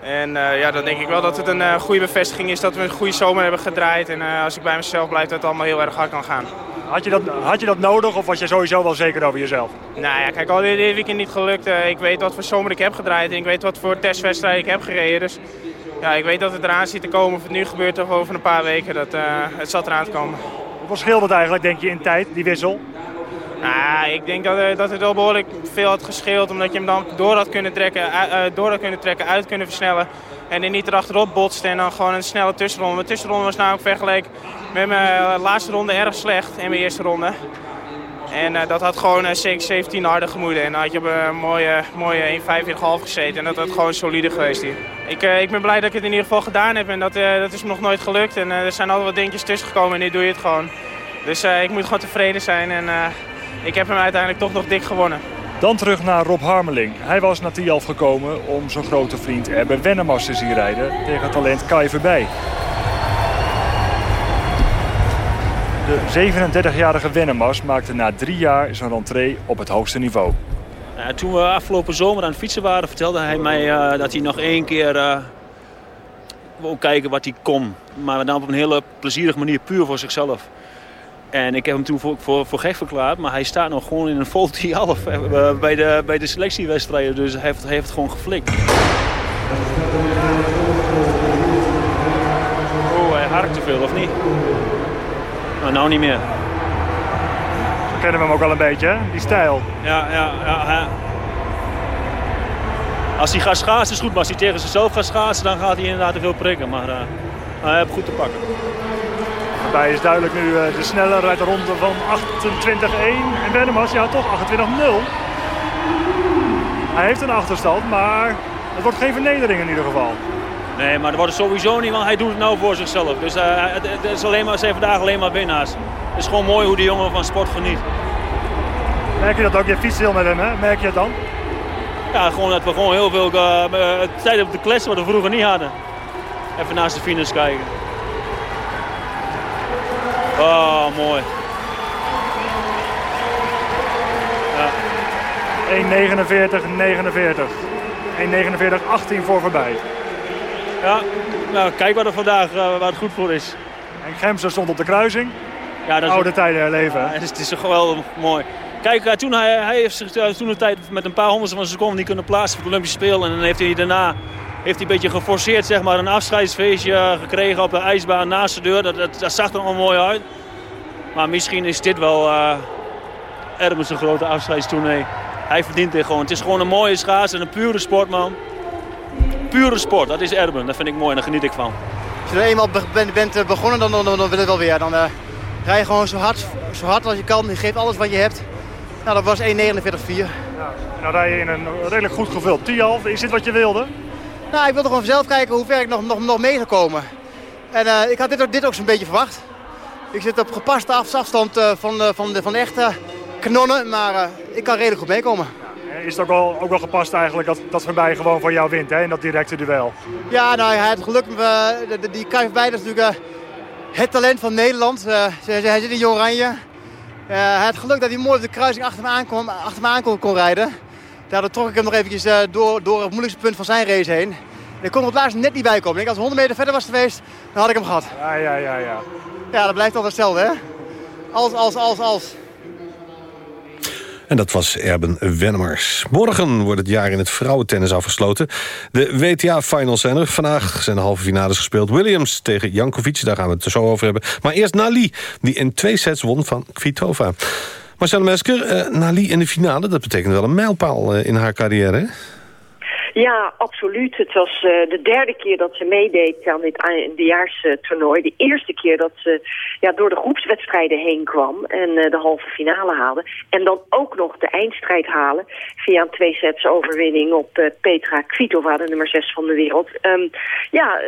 En uh, ja, dan denk ik wel dat het een goede bevestiging is dat we een goede zomer hebben gedraaid. En als ik bij mezelf blijf, dat het allemaal heel erg hard kan gaan. Had je, dat, had je dat nodig of was je sowieso wel zeker over jezelf? Nou ja, kijk, al dit, dit weekend niet gelukt. ik weet wat voor zomer ik heb gedraaid en ik weet wat voor testwedstrijd ik heb gereden. Dus ja, ik weet dat het eraan zit te komen. Of het nu gebeurt of over een paar weken, dat, het zat eraan te komen. Hoeveel scheelt het eigenlijk, denk je, in tijd, die wissel? Nou, ik denk dat, dat het wel behoorlijk veel had gescheeld. Omdat je hem dan door had kunnen trekken, uh, door had kunnen trekken, uit kunnen versnellen. En er niet erachterop botste en dan gewoon een snelle tussenronde. Mijn tussenronde was namelijk vergeleken met mijn laatste ronde erg slecht in mijn eerste ronde. En dat had gewoon uh, 17 harder gemoeden. En dan had je op een mooie, mooie 1.45,5 gezeten. En dat had gewoon solide geweest hier. Ik, ik ben blij dat ik het in ieder geval gedaan heb. En dat, dat is me nog nooit gelukt. En er zijn altijd wat dingetjes tussen gekomen en nu doe je het gewoon. Dus ik moet gewoon tevreden zijn. En ik heb hem uiteindelijk toch nog dik gewonnen. Dan terug naar Rob Harmeling. Hij was naar Tialf gekomen om zijn grote vriend Erben Wennemars te zien rijden tegen talent Kai Verbij. De 37-jarige Wennemars maakte na drie jaar zijn rentree op het hoogste niveau. Ja, toen we afgelopen zomer aan het fietsen waren, vertelde hij mij uh, dat hij nog één keer uh, wou kijken wat hij kon. Maar dan op een hele plezierige manier, puur voor zichzelf. En ik heb hem toen voor, voor, voor gek verklaard, maar hij staat nog gewoon in een vol half bij de, bij de selectiewedstrijden. Dus hij heeft, hij heeft gewoon geflikt. Oeh, hij harkt te veel, of niet? Nou, nou niet meer. Zo kennen we hem ook al een beetje, hè? die stijl. Ja, ja, ja. Als hij gaat schaatsen is goed, maar als hij tegen zichzelf gaat schaatsen, dan gaat hij inderdaad te veel prikken. Maar uh, hij heeft goed te pakken. Daarbij is duidelijk nu uh, de sneller uit de ronde van 28-1. En Wennemars, ja toch 28-0. Hij heeft een achterstand, maar het wordt geen vernedering in ieder geval. Nee, maar dat wordt het sowieso niet, want hij doet het nou voor zichzelf. Dus uh, het, het, is alleen maar, zijn vandaag alleen maar winnaars. Het is gewoon mooi hoe die jongen van sport geniet. Merk je dat ook? Je fietst heel met hem, hè? Merk je het dan? Ja, gewoon dat we gewoon heel veel uh, tijd op de kles wat we vroeger niet hadden. Even naast de finish kijken. Oh, mooi. Ja. 1.49, 49. 1.49, 18 voor voorbij. Ja, nou, kijk wat er vandaag uh, waar het goed voor is. En Gemser stond op de kruising. Ja, dat is oude tijden herleven. Ja, het, is, het is geweldig mooi. Kijk, uh, toen hij, hij heeft zich uh, toen de tijd met een paar honderdste van een seconde niet kunnen plaatsen voor de Olympische Spelen. En dan heeft hij daarna heeft hij een beetje geforceerd zeg maar, een afscheidsfeestje gekregen op de ijsbaan naast de deur. Dat, dat, dat zag er allemaal mooi uit. Maar misschien is dit wel uh, Ermens een grote afscheidstournee. Hij verdient dit gewoon. Het is gewoon een mooie schaats en een pure sportman. Pure sport, dat is Erben. Dat vind ik mooi en daar geniet ik van. Als je er eenmaal bent, bent begonnen, dan, dan, dan, wil het wel weer. Dan uh, rij je gewoon zo hard, zo hard als je kan. Je geeft alles wat je hebt. Nou, dat was 1.49.4. Ja, en dan rij je in een redelijk goed gevuld Tialf. Is dit wat je wilde? Nou, ik wilde gewoon zelf kijken hoe ver ik nog, nog, nog mee zou komen. En uh, ik had dit, dit ook zo'n beetje verwacht. Ik zit op gepaste afstand uh, van, uh, van, de, van de echte kanonnen, maar ik kan redelijk goed meekomen. Is het ook wel, ook wel gepast eigenlijk dat, dat voorbij gewoon van jou wint, hè, in dat directe duel? Ja, nou, hij had geluk. die, die KVB is natuurlijk het talent van Nederland. hij zit in Oranje. hij had geluk dat hij mooi op de kruising achter me aan kon, achter me aan kon, kon rijden. Daardoor trok ik hem nog eventjes uh, door, door het moeilijkste punt van zijn race heen. Ik kon er op het laatst net niet bij komen. Ik, als 100 meter verder was geweest, dan had ik hem gehad. Ja, ja, ja, ja. Ja, dat blijft altijd hetzelfde, hè? Als, als, als, als. En dat was Erben Wennemars. Morgen wordt het jaar in het vrouwentennis afgesloten. De WTA-finals zijn er. Vandaag zijn de halve finales gespeeld. Williams tegen Jankovic, daar gaan we het zo over hebben. Maar eerst Nali, die in twee sets won van Kvitova. Marcel Mesker, uh, Nali in de finale, dat betekent wel een mijlpaal uh, in haar carrière, hè? Ja, absoluut. Het was uh, de derde keer dat ze meedeed aan dit eindejaarstoernooi. De eerste keer dat ze ja, door de groepswedstrijden heen kwam en uh, de halve finale haalde. En dan ook nog de eindstrijd halen via een twee sets overwinning op uh, Petra Kvitova, de nummer 6 van de wereld. Um, ja,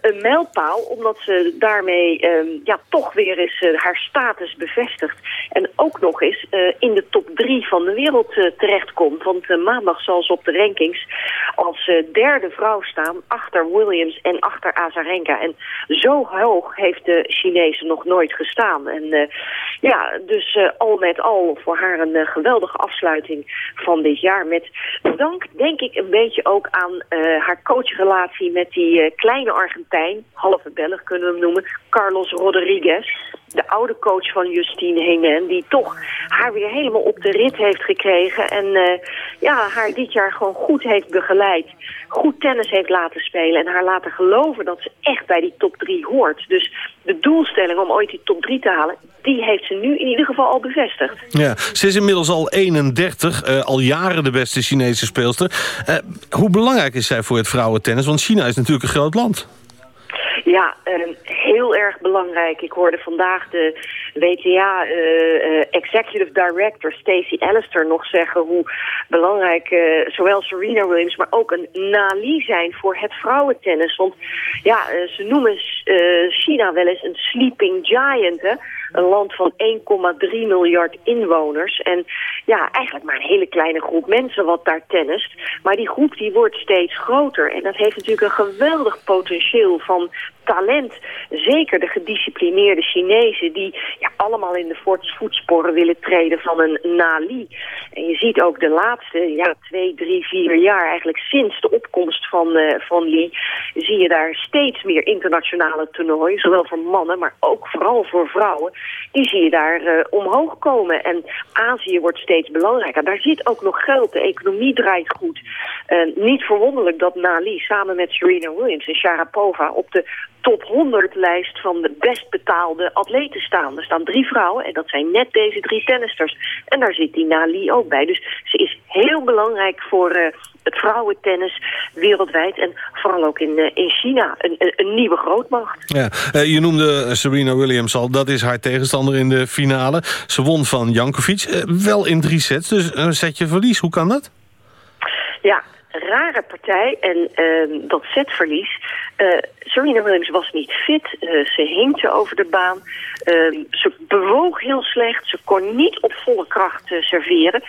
een mijlpaal, omdat ze daarmee um, ja, toch weer eens haar status bevestigt. En ook nog eens in de top 3 van de wereld terechtkomt. Want maandag zal ze op de rankings als uh, derde vrouw staan achter Williams en achter Azarenka. En zo hoog heeft de Chinese nog nooit gestaan. En uh, ja, dus uh, al met al voor haar een geweldige afsluiting van dit jaar. Met dank, denk ik, een beetje ook aan haar coachrelatie met die kleine Argentijn, halve Belg kunnen we hem noemen, Carlos Rodriguez de oude coach van Justine Hemen... die toch haar weer helemaal op de rit heeft gekregen... en uh, ja, haar dit jaar gewoon goed heeft begeleid. Goed tennis heeft laten spelen... en haar laten geloven dat ze echt bij die top 3 hoort. Dus de doelstelling om ooit die top 3 te halen... die heeft ze nu in ieder geval al bevestigd. Ja, ze is inmiddels al 31, uh, al jaren de beste Chinese speelster. Uh, hoe belangrijk is zij voor het vrouwentennis? Want China is natuurlijk een groot land. Ja, uh, heel erg belangrijk. Ik hoorde vandaag de WTA uh, uh, Executive Director Stacey Allister nog zeggen hoe belangrijk uh, zowel Serena Williams, maar ook een Nali zijn voor het vrouwentennis. Want ja, ze noemen China wel eens een sleeping giant, hè? Een land van 1,3 miljard inwoners. En ja, eigenlijk maar een hele kleine groep mensen wat daar tennist. Maar die groep die wordt steeds groter. En dat heeft natuurlijk een geweldig potentieel van talent. Zeker de gedisciplineerde Chinezen die ja, allemaal in de voetsporen willen treden van een Nali. En je ziet ook de laatste ja, twee, drie, vier jaar, eigenlijk sinds de opkomst van, uh, van Li, zie je daar steeds meer internationale toernooien. Zowel voor mannen, maar ook vooral voor vrouwen. Die zie je daar uh, omhoog komen. En Azië wordt steeds belangrijker. Daar zit ook nog geld. De economie draait goed. Uh, niet verwonderlijk dat Nali samen met Serena Williams en Sharapova op de top 100 lijst van de best betaalde atleten staan. Er staan drie vrouwen en dat zijn net deze drie tennisters. En daar zit die Nali ook bij. Dus ze is heel belangrijk voor uh, het vrouwentennis wereldwijd. En vooral ook in, uh, in China, een, een, een, nieuwe grootmacht. Ja, uh, je noemde Serena Williams al, dat is haar tegenstander in de finale. Ze won van Jankovic, wel in drie sets, dus een setje verlies. Hoe kan dat? Ja, rare partij en ehm, dat setverlies. Uh, Serena Williams was niet fit. Uh, ze hinkte over de baan. Ehm, ze bewoog heel slecht. Ze kon niet op volle kracht uh, serveren.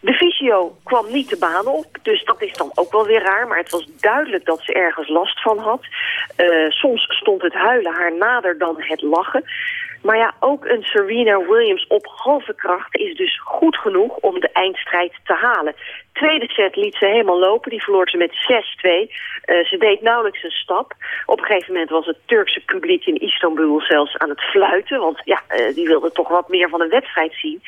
De fysio kwam niet de baan op, dus dat is dan ook wel weer raar. Maar het was duidelijk dat ze ergens last van had. soms stond het huilen haar nader dan het lachen. Maar ja, ook een Serena Williams op halve kracht is dus goed genoeg om de eindstrijd te halen. Tweede set liet ze helemaal lopen. Die verloor ze met 6-2. Uh, ze deed nauwelijks een stap. Op een gegeven moment was het Turkse publiek in Istanbul zelfs aan het fluiten. Want ja, uh, die wilde toch wat meer van een wedstrijd zien.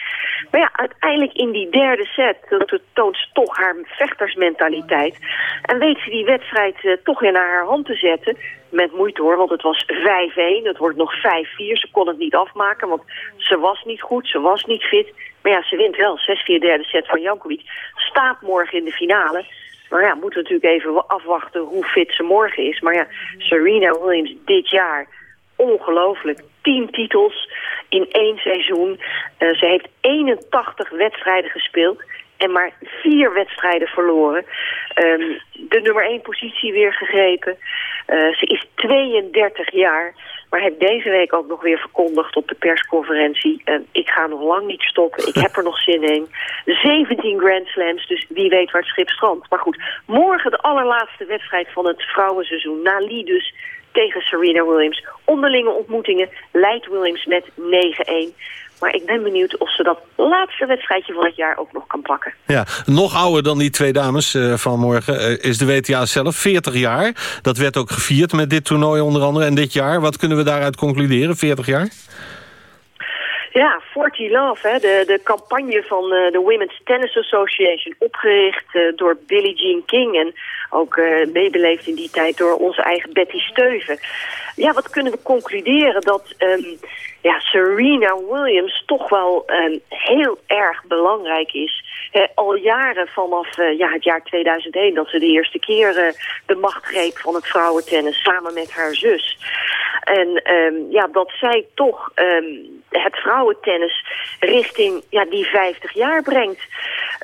Maar ja, uiteindelijk in die derde set dat toont ze toch haar vechtersmentaliteit. En weet ze die wedstrijd uh, toch weer naar haar hand te zetten. Met moeite hoor, want het was 5-1. Het wordt nog 5-4. Ze kon het niet afmaken, want ze was niet goed. Ze was niet fit. Maar ja, ze wint wel 6-4 derde set van Jankovic. Staat morgen in de finale. Maar ja, moeten we natuurlijk even afwachten hoe fit ze morgen is. Maar ja, Serena Williams dit jaar, ongelooflijk. 10 titels in één seizoen. Uh, ze heeft 81 wedstrijden gespeeld en maar vier wedstrijden verloren. Um, de nummer één positie weer gegrepen. Uh, ze is 32 jaar. Maar heeft deze week ook nog weer verkondigd op de persconferentie. Uh, ik ga nog lang niet stoppen. Ik heb er nog zin in. 17 Grand Slams, dus wie weet waar het schip strandt. Maar goed, morgen de allerlaatste wedstrijd van het vrouwenseizoen. Na Lee dus tegen Serena Williams. Onderlinge ontmoetingen leidt Williams met 9-1. Maar ik ben benieuwd of ze dat laatste wedstrijdje van het jaar ook nog kan pakken. Ja, nog ouder dan die twee dames uh, van morgen uh, is de WTA zelf, 40 jaar. Dat werd ook gevierd met dit toernooi onder andere. En dit jaar, wat kunnen we daaruit concluderen, 40 jaar? Ja, 40 Love, hè, de, de campagne van uh, de Women's Tennis Association... opgericht uh, door Billie Jean King en ook uh, meebeleefd in die tijd door onze eigen Betty Steuven. Ja, wat kunnen we concluderen? Dat um, ja, Serena Williams toch wel um, heel erg belangrijk is. Al jaren vanaf ja, het jaar 2001 dat ze de eerste keer de macht greep van het vrouwentennis samen met haar zus. En um, ja, dat zij toch het vrouwentennis richting ja, die 50 jaar brengt.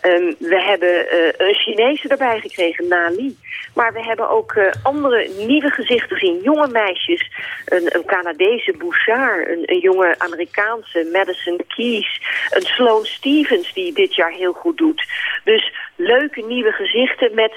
Um, we hebben uh, een Chinese erbij gekregen, Nali. Maar we hebben ook uh, andere nieuwe gezichten gezien. Jonge meisjes, een, een Canadese Bouchard, een, een jonge Amerikaanse Madison Keys, een Sloane Stevens die dit jaar heel goed doet. Dus leuke nieuwe gezichten met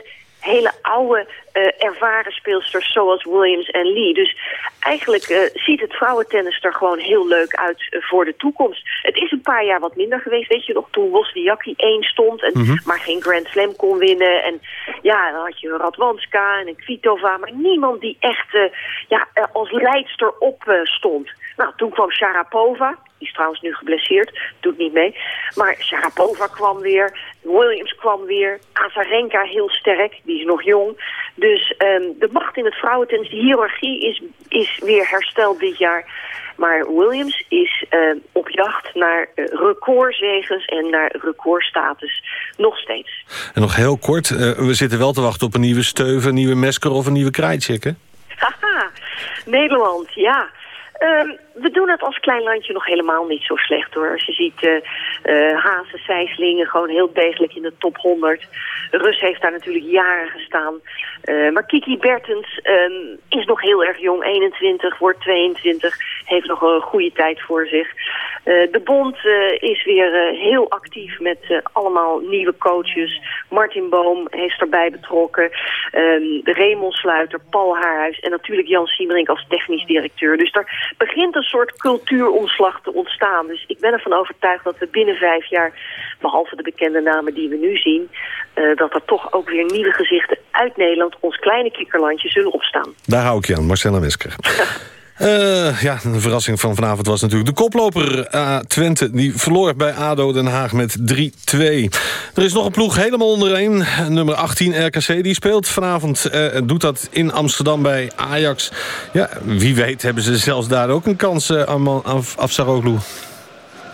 hele oude, uh, ervaren speelsters zoals Williams en Lee. Dus eigenlijk uh, ziet het vrouwentennis er gewoon heel leuk uit uh, voor de toekomst. Het is een paar jaar wat minder geweest, weet je nog, toen Wozniacki één stond, en, mm -hmm. maar geen Grand Slam kon winnen. En ja, dan had je Radwanska en een Kvitova, maar niemand die echt ja, als leidster op stond. Nou, toen kwam Sharapova, die is trouwens nu geblesseerd, doet niet mee. Maar Sharapova kwam weer, Williams kwam weer, Azarenka heel sterk, die is nog jong. Dus um, de macht in het vrouwentennis, de hiërarchie is, is weer hersteld dit jaar. Maar Williams is uh, op jacht naar uh, recordzegens en naar recordstatus. Nog steeds. En nog heel kort, uh, we zitten wel te wachten op een nieuwe Steuven, een nieuwe Mesker of een nieuwe Krajcik, hè? Haha, Nederland, ja. Um, we doen het als klein landje nog helemaal niet zo slecht hoor. Als je ziet uh, uh, Hazen, Sijslingen gewoon heel degelijk in de top 100. Rus heeft daar natuurlijk jaren gestaan. Uh, maar Kiki Bertens um, is nog heel erg jong, 21, wordt 22. Heeft nog een goede tijd voor zich. de bond is weer heel actief met allemaal nieuwe coaches. Martin Boom heeft erbij betrokken. Um, Raymond Sluiter, Paul Haarhuis en natuurlijk Jan Siemerink als technisch directeur. Dus daar begint een soort cultuuromslag te ontstaan. Dus ik ben ervan overtuigd dat we binnen vijf jaar, behalve de bekende namen die we nu zien, uh, dat er toch ook weer nieuwe gezichten uit Nederland, ons kleine kikkerlandje, zullen opstaan. Daar hou ik je aan, Marcella Wesker. <laughs> Uh, ja, een verrassing van vanavond was natuurlijk de koploper uh, Twente. Die verloor bij ADO Den Haag met 3-2. Er is nog een ploeg helemaal ondereen. Nummer 18 RKC, die speelt vanavond. Uh, doet dat in Amsterdam bij Ajax. Ja, wie weet hebben ze zelfs daar ook een kans aan Afsaroglu.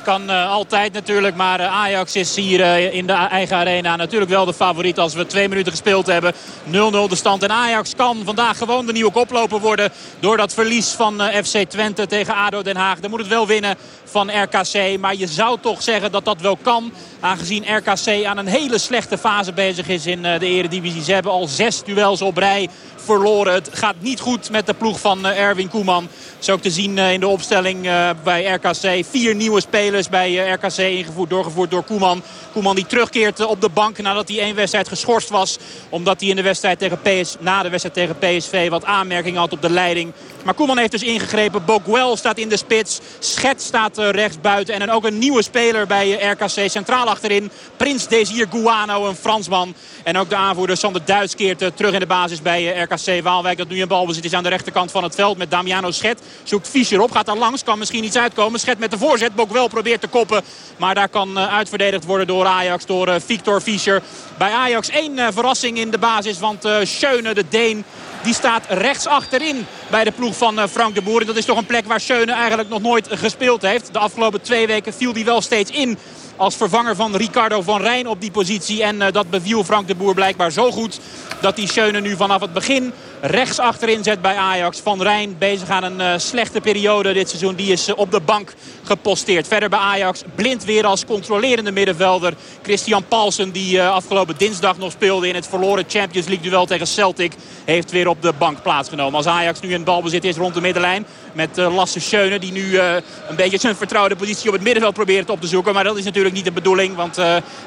Kan uh, altijd natuurlijk, maar uh, Ajax is hier uh, in de eigen arena natuurlijk wel de favoriet als we twee minuten gespeeld hebben. 0-0 de stand. En Ajax kan vandaag gewoon de nieuwe koploper worden door dat verlies van FC Twente tegen ADO Den Haag. Dan moet het wel winnen van RKC. Maar je zou toch zeggen dat dat wel kan. Aangezien RKC aan een hele slechte fase bezig is in de eredivisie. Ze hebben al zes duels op rij verloren. Het gaat niet goed met de ploeg van Erwin Koeman. Is ook te zien in de opstelling bij RKC. Vier nieuwe spelers bij RKC ingevoerd, doorgevoerd door Koeman. Koeman die terugkeert op de bank nadat hij één wedstrijd geschorst was. Omdat hij in de wedstrijd tegen PS, na de wedstrijd tegen PSV wat aanmerkingen had op de leiding. Maar Koeman heeft dus ingegrepen. Boguel staat in de spits. Schet staat rechts buiten. En dan ook een nieuwe speler bij RKC centraal achterin. Prins Desir Guano, een Fransman. En ook de aanvoerder Sander Duits keert terug in de basis bij RKC Waalwijk. Dat nu een balbezit is aan de rechterkant van het veld met Damiano Schet. Zoekt Fischer op, gaat daar langs, kan misschien iets uitkomen. Schet met de voorzet. Boguel probeert te koppen. Maar daar kan uitverdedigd worden door Ajax, door Victor Fischer. Bij Ajax één verrassing in de basis. Want Schöne, de Deen, die staat rechts achterin bij de ploeg van Frank de Boer. En dat is toch een plek waar Schöne eigenlijk nog nooit gespeeld heeft. De afgelopen twee weken viel hij wel steeds in als vervanger van Ricardo van Rijn op die positie. En uh, dat beviel Frank de Boer blijkbaar zo goed dat die Schöne nu vanaf het begin rechts achterin zet bij Ajax. Van Rijn bezig aan een uh, slechte periode dit seizoen. Die is uh, op de bank geposteerd. Verder bij Ajax blind weer als controlerende middenvelder. Christian Paulsen die uh, afgelopen dinsdag nog speelde in het verloren Champions League duel tegen Celtic. Heeft weer op de bank plaatsgenomen. Als Ajax nu een balbezit is rond de middenlijn. Met Lasse Schöne die nu een beetje zijn vertrouwde positie op het middenveld probeert op te zoeken. Maar dat is natuurlijk niet de bedoeling. Want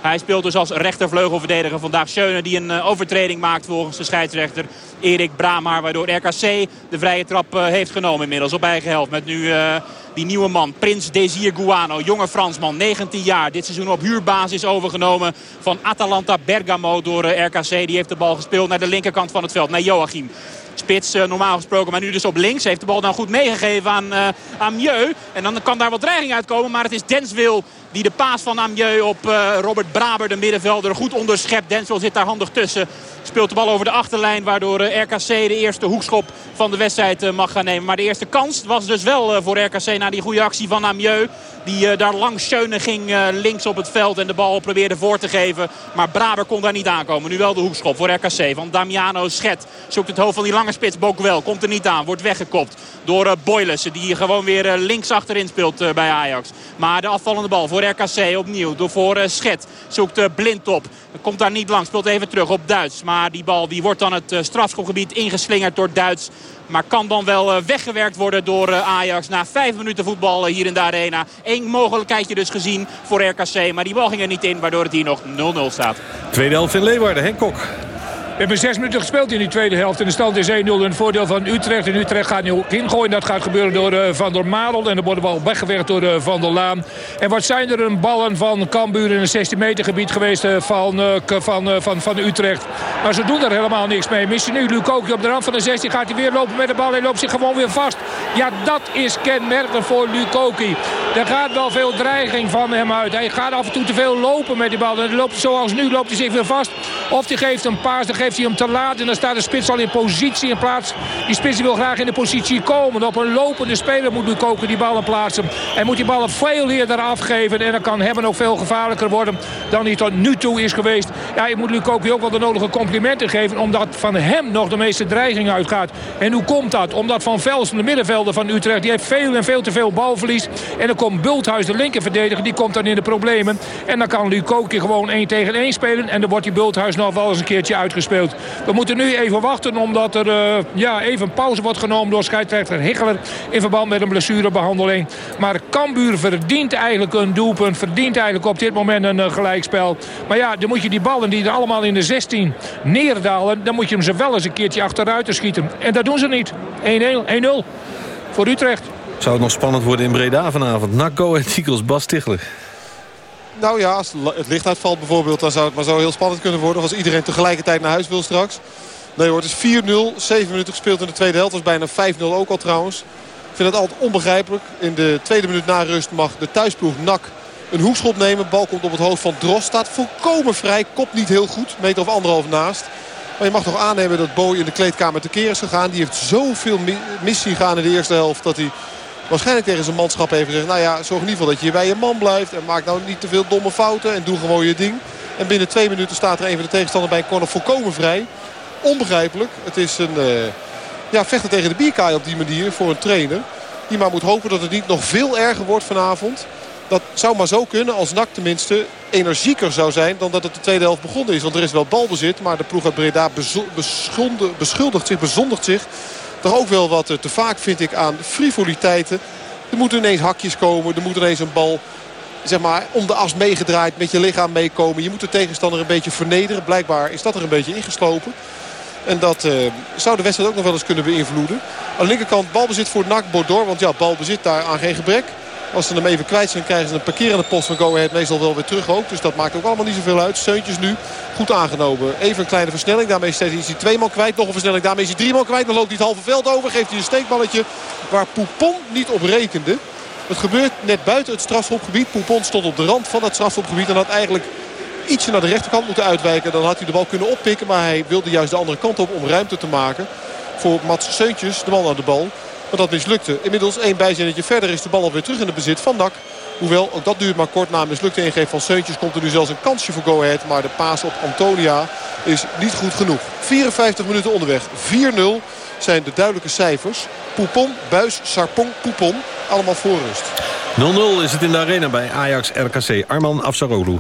hij speelt dus als rechtervleugelverdediger vandaag. Schöne die een overtreding maakt volgens de scheidsrechter Erik Brahma. Waardoor RKC de vrije trap uh, heeft genomen inmiddels op eigen helft. Met nu uh, die nieuwe man, Prins Desir Guano. Jonge Fransman, 19 jaar. Dit seizoen op huurbasis overgenomen van Atalanta Bergamo door uh, RKC. Die heeft de bal gespeeld naar de linkerkant van het veld. Naar Joachim. Spits normaal gesproken, maar nu dus op links. Heeft de bal dan goed meegegeven aan, uh, Mieu. En dan kan daar wat dreiging uitkomen. Maar het is Denswil die de paas van Amieu op uh, Robert Braber, de middenvelder, goed onderschept. Denswil zit daar handig tussen. Speelt de bal over de achterlijn, waardoor uh, RKC de eerste hoekschop van de wedstrijd uh, mag gaan nemen. Maar de eerste kans was dus wel voor RKC na die goede actie van Amieu. Die daar langs Schöne ging links op het veld en de bal probeerde voor te geven. Maar Braber kon daar niet aankomen. Nu wel de hoekschop voor RKC van Damiano Schet. Zoekt het hoofd van die lange spits Bokwel. Komt er niet aan, wordt weggekopt door Boylissen. Die gewoon weer links achterin speelt bij Ajax. Maar de afvallende bal voor RKC opnieuw. Door voor Schet. Zoekt blind op. Komt daar niet lang. Speelt even terug op Duits. Maar die bal die wordt dan het strafschopgebied ingeslingerd door Duits. Maar kan dan wel weggewerkt worden door Ajax. Na vijf minuten voetbal hier in de arena. Eén mogelijkheidje dus gezien voor RKC. Maar die bal ging er niet in. Waardoor het hier nog 0-0 staat. Tweede helft in Leeuwarden. Henk Kok. We hebben zes minuten gespeeld in die tweede helft. En de stand is 1-0 in het voordeel van Utrecht. En Utrecht gaat nu ingooien. Dat gaat gebeuren door uh, Van der Marel. En dan wordt de bal weggewerkt door uh, Van der Laan. En wat zijn er een ballen van Cambuur in een 16 meter gebied geweest uh, van, van, van, van Utrecht. Maar ze doen er helemaal niks mee. Misschien nu Lukoki op de rand van de 16 gaat hij weer lopen met de bal. Hij loopt zich gewoon weer vast. Ja, dat is kenmerkend voor Lukoki. Er gaat wel veel dreiging van hem uit. Hij gaat af en toe te veel lopen met die bal. En loopt, zoals nu loopt hij zich weer vast. Of hij geeft een paas, hij hem te laat. En dan staat de spits al in positie in plaats. Die spits wil graag in de positie komen. Op een lopende speler moet Lukoki die ballen plaatsen. En moet die ballen veel eerder afgeven. En dan kan hebben ook veel gevaarlijker worden dan hij tot nu toe is geweest. Ja, je moet Lukoki ook wel de nodige complimenten geven. Omdat van hem nog de meeste dreiging uitgaat. En hoe komt dat? Omdat Van Velsen, de middenvelder van Utrecht... die heeft veel en veel te veel balverlies. En dan komt Bulthuis, de linkerverdediger, die komt dan in de problemen. En dan kan Lukoki gewoon 1 tegen 1 spelen. En dan wordt die Bulthuis nog wel eens een keertje uitgespeeld. We moeten nu even wachten omdat er uh, ja, even pauze wordt genomen door scheidsrechter Higgeler in verband met een blessurebehandeling. Maar Cambuur verdient eigenlijk een doelpunt, verdient eigenlijk op dit moment een uh, gelijkspel. Maar ja, dan moet je die ballen die er allemaal in de 16 neerdalen, dan moet je hem ze wel eens een keertje achteruit te schieten. En dat doen ze niet. 1-0 voor Utrecht. Zou het nog spannend worden in Breda vanavond? Nakko en Eagles, Bas Tichler. Nou ja, als het licht uitvalt bijvoorbeeld, dan zou het maar zo heel spannend kunnen worden. Als iedereen tegelijkertijd naar huis wil straks. Nee hoor, het is 4-0. 7 minuten gespeeld in de tweede helft. Dat bijna 5-0 ook al trouwens. Ik vind het altijd onbegrijpelijk. In de tweede minuut na rust mag de thuisploeg NAC een hoekschop nemen. Bal komt op het hoofd van Dros. Staat volkomen vrij. Kopt niet heel goed. Meter of anderhalf naast. Maar je mag toch aannemen dat Boy in de kleedkamer tekeer is gegaan. Die heeft zoveel mis zien gaan in de eerste helft. Dat hij waarschijnlijk tegen zijn manschap heeft gezegd... nou ja, zorg in ieder geval dat je bij je man blijft. En maak nou niet te veel domme fouten en doe gewoon je ding. En binnen twee minuten staat er een van de tegenstander bij een corner volkomen vrij. Onbegrijpelijk. Het is een uh, ja, vechten tegen de bierkaai op die manier voor een trainer. Die maar moet hopen dat het niet nog veel erger wordt vanavond. Dat zou maar zo kunnen als NAC tenminste energieker zou zijn dan dat het de tweede helft begonnen is. Want er is wel balbezit, maar de ploeg uit Breda beschuldigt zich, bezondigt zich. Toch ook wel wat te vaak vind ik aan frivoliteiten. Er moeten ineens hakjes komen, er moet ineens een bal zeg maar, om de as meegedraaid met je lichaam meekomen. Je moet de tegenstander een beetje vernederen. Blijkbaar is dat er een beetje ingeslopen. En dat uh, zou de wedstrijd ook nog wel eens kunnen beïnvloeden. Aan de linkerkant balbezit voor NAC Bodor. Want ja, balbezit daar aan geen gebrek. Als ze hem even kwijt zijn, krijgen ze een parkerende post van Go Ahead meestal wel weer terug ook. Dus dat maakt ook allemaal niet zoveel uit. Seuntjes nu goed aangenomen. Even een kleine versnelling. Daarmee is hij twee man kwijt. Nog een versnelling. Daarmee is hij drie man kwijt. Dan loopt hij het halve veld over. Geeft hij een steekballetje waar Poupon niet op rekende. Het gebeurt net buiten het strafschopgebied. Poupon stond op de rand van het strafschopgebied. En had eigenlijk ietsje naar de rechterkant moeten uitwijken. Dan had hij de bal kunnen oppikken. Maar hij wilde juist de andere kant op om ruimte te maken. Voor Mats Seuntjes, de man aan de bal. Maar dat mislukte. Inmiddels één bijzinnetje verder is de bal alweer terug in het bezit van Dak. Hoewel, ook dat duurt maar kort na mislukte ingreep van Seuntjes. Komt er nu zelfs een kansje voor Go Ahead. Maar de paas op Antonia is niet goed genoeg. 54 minuten onderweg. 4-0 zijn de duidelijke cijfers. Poupon, Buis, Sarpong, Poupon. Allemaal voor rust. 0-0 is het in de arena bij Ajax RKC. Arman Afsaroglu.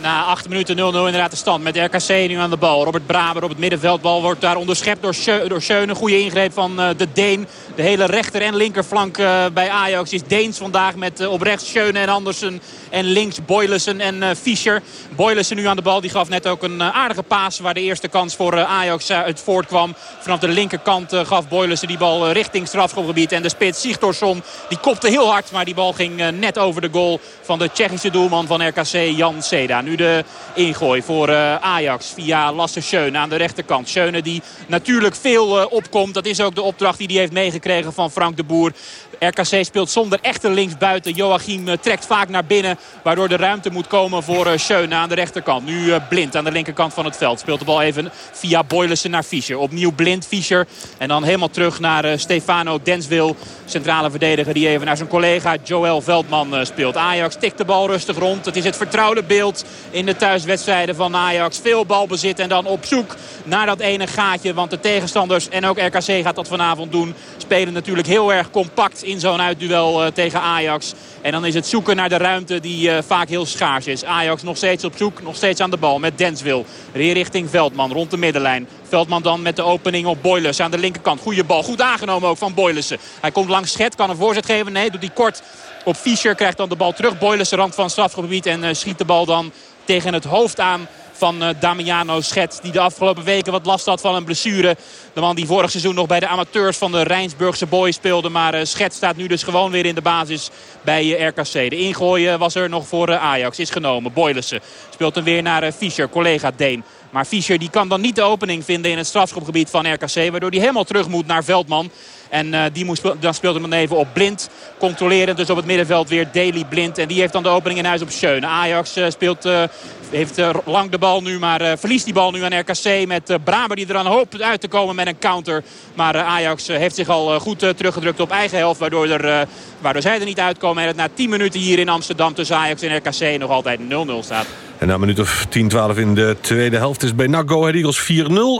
Na 8 minuten 0-0 inderdaad de stand met RKC nu aan de bal. Robert Braber op het middenveldbal wordt daar onderschept door, Schö door Schöne. Goede ingreep van uh, de Deen. De hele rechter en linkerflank uh, bij Ajax is Deens vandaag met uh, op rechts Schöne en Andersen. En links Boylissen en Fischer. Boylissen nu aan de bal. Die gaf net ook een aardige paas waar de eerste kans voor Ajax uit voortkwam. Vanaf de linkerkant gaf Boylissen die bal richting strafschopgebied. En de spits Sigtorsson die kopte heel hard. Maar die bal ging net over de goal van de Tsjechische doelman van RKC Jan Seda. Nu de ingooi voor Ajax via Lasse Schöne aan de rechterkant. Schöne die natuurlijk veel opkomt. Dat is ook de opdracht die hij heeft meegekregen van Frank de Boer. RKC speelt zonder echte linksbuiten. Joachim trekt vaak naar binnen. Waardoor de ruimte moet komen voor Schöne aan de rechterkant. Nu Blind aan de linkerkant van het veld. Speelt de bal even via Boylissen naar Fischer. Opnieuw Blind, Fischer. En dan helemaal terug naar Stefano Denswil. Centrale verdediger die even naar zijn collega Joël Veldman speelt. Ajax tikt de bal rustig rond. Het is het vertrouwde beeld in de thuiswedstrijden van Ajax. Veel balbezit en dan op zoek naar dat ene gaatje. Want de tegenstanders en ook RKC gaat dat vanavond doen. Spelen natuurlijk heel erg compact in zo'n uitduel uh, tegen Ajax. En dan is het zoeken naar de ruimte die uh, vaak heel schaars is. Ajax nog steeds op zoek, nog steeds aan de bal met Denswil. Weer richting Veldman rond de middenlijn. Veldman dan met de opening op Boilers aan de linkerkant. Goede bal, goed aangenomen ook van Boylissen. Hij komt langs Schet, kan een voorzet geven. Nee, doet hij kort op Fischer. Krijgt dan de bal terug. Boylissen rand van strafgebied en uh, schiet de bal dan tegen het hoofd aan van uh, Damiano Schet. Die de afgelopen weken wat last had van een blessure. De man die vorig seizoen nog bij de amateurs van de Rijnsburgse Boys speelde. Maar uh, Schet staat nu dus gewoon weer in de basis bij RKC. De ingooi was er nog voor Ajax. Is genomen. Boylissen speelt hem weer naar Fischer. Collega Deen. Maar Fischer die kan dan niet de opening vinden in het strafschopgebied van RKC. Waardoor hij helemaal terug moet naar Veldman. En uh, die moest, dan speelde dan even op Blind. Controlerend dus op het middenveld weer Daily Blind. En die heeft dan de opening in huis op Schöne. Ajax uh, speelt, uh, heeft lang de bal nu, maar verliest die bal nu aan RKC. Met Braber die eraan hoopt uit te komen met een counter. Maar Ajax heeft zich al goed teruggedrukt op eigen helft. Waardoor, er, waardoor zij er niet uitkomen. En het na 10 minuten hier in Amsterdam tussen Ajax en RKC nog altijd 0-0 staat. En na een minuut of 10, 12 in de tweede helft is bij NAC Go Ahead Eagles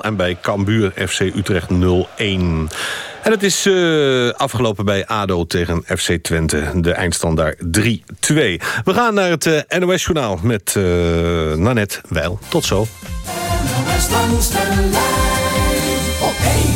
4-0. En bij Cambuur FC Utrecht 0-1. En het is uh, afgelopen bij ADO tegen FC Twente. De eindstand daar 3-2. We gaan naar het uh, NOS-journaal met uh, Nanette Weil. Tot zo. NOS langs de lijn op 1.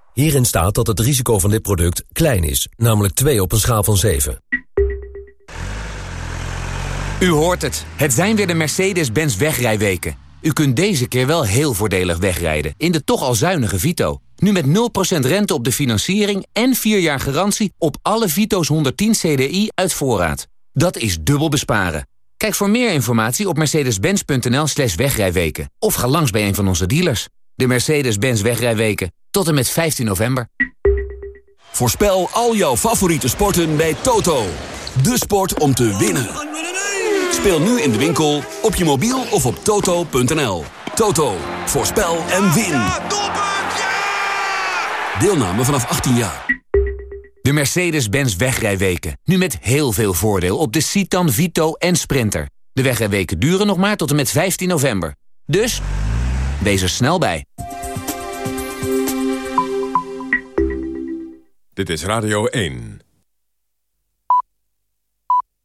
Hierin staat dat het risico van dit product klein is, namelijk 2 op een schaal van 7. U hoort het. Het zijn weer de Mercedes-Benz wegrijweken. U kunt deze keer wel heel voordelig wegrijden in de toch al zuinige Vito. Nu met 0% rente op de financiering en 4 jaar garantie op alle Vito's 110 CDI uit voorraad. Dat is dubbel besparen. Kijk voor meer informatie op mercedes-benz.nl slash wegrijweken. Of ga langs bij een van onze dealers. De Mercedes-Benz wegrijweken. Tot en met 15 november. Voorspel al jouw favoriete sporten bij Toto. De sport om te winnen. Speel nu in de winkel, op je mobiel of op toto.nl. Toto, voorspel en win. Deelname vanaf 18 jaar. De Mercedes-Benz wegrijweken. Nu met heel veel voordeel op de Citan, Vito en Sprinter. De wegrijweken duren nog maar tot en met 15 november. Dus, wees er snel bij. Dit is Radio 1.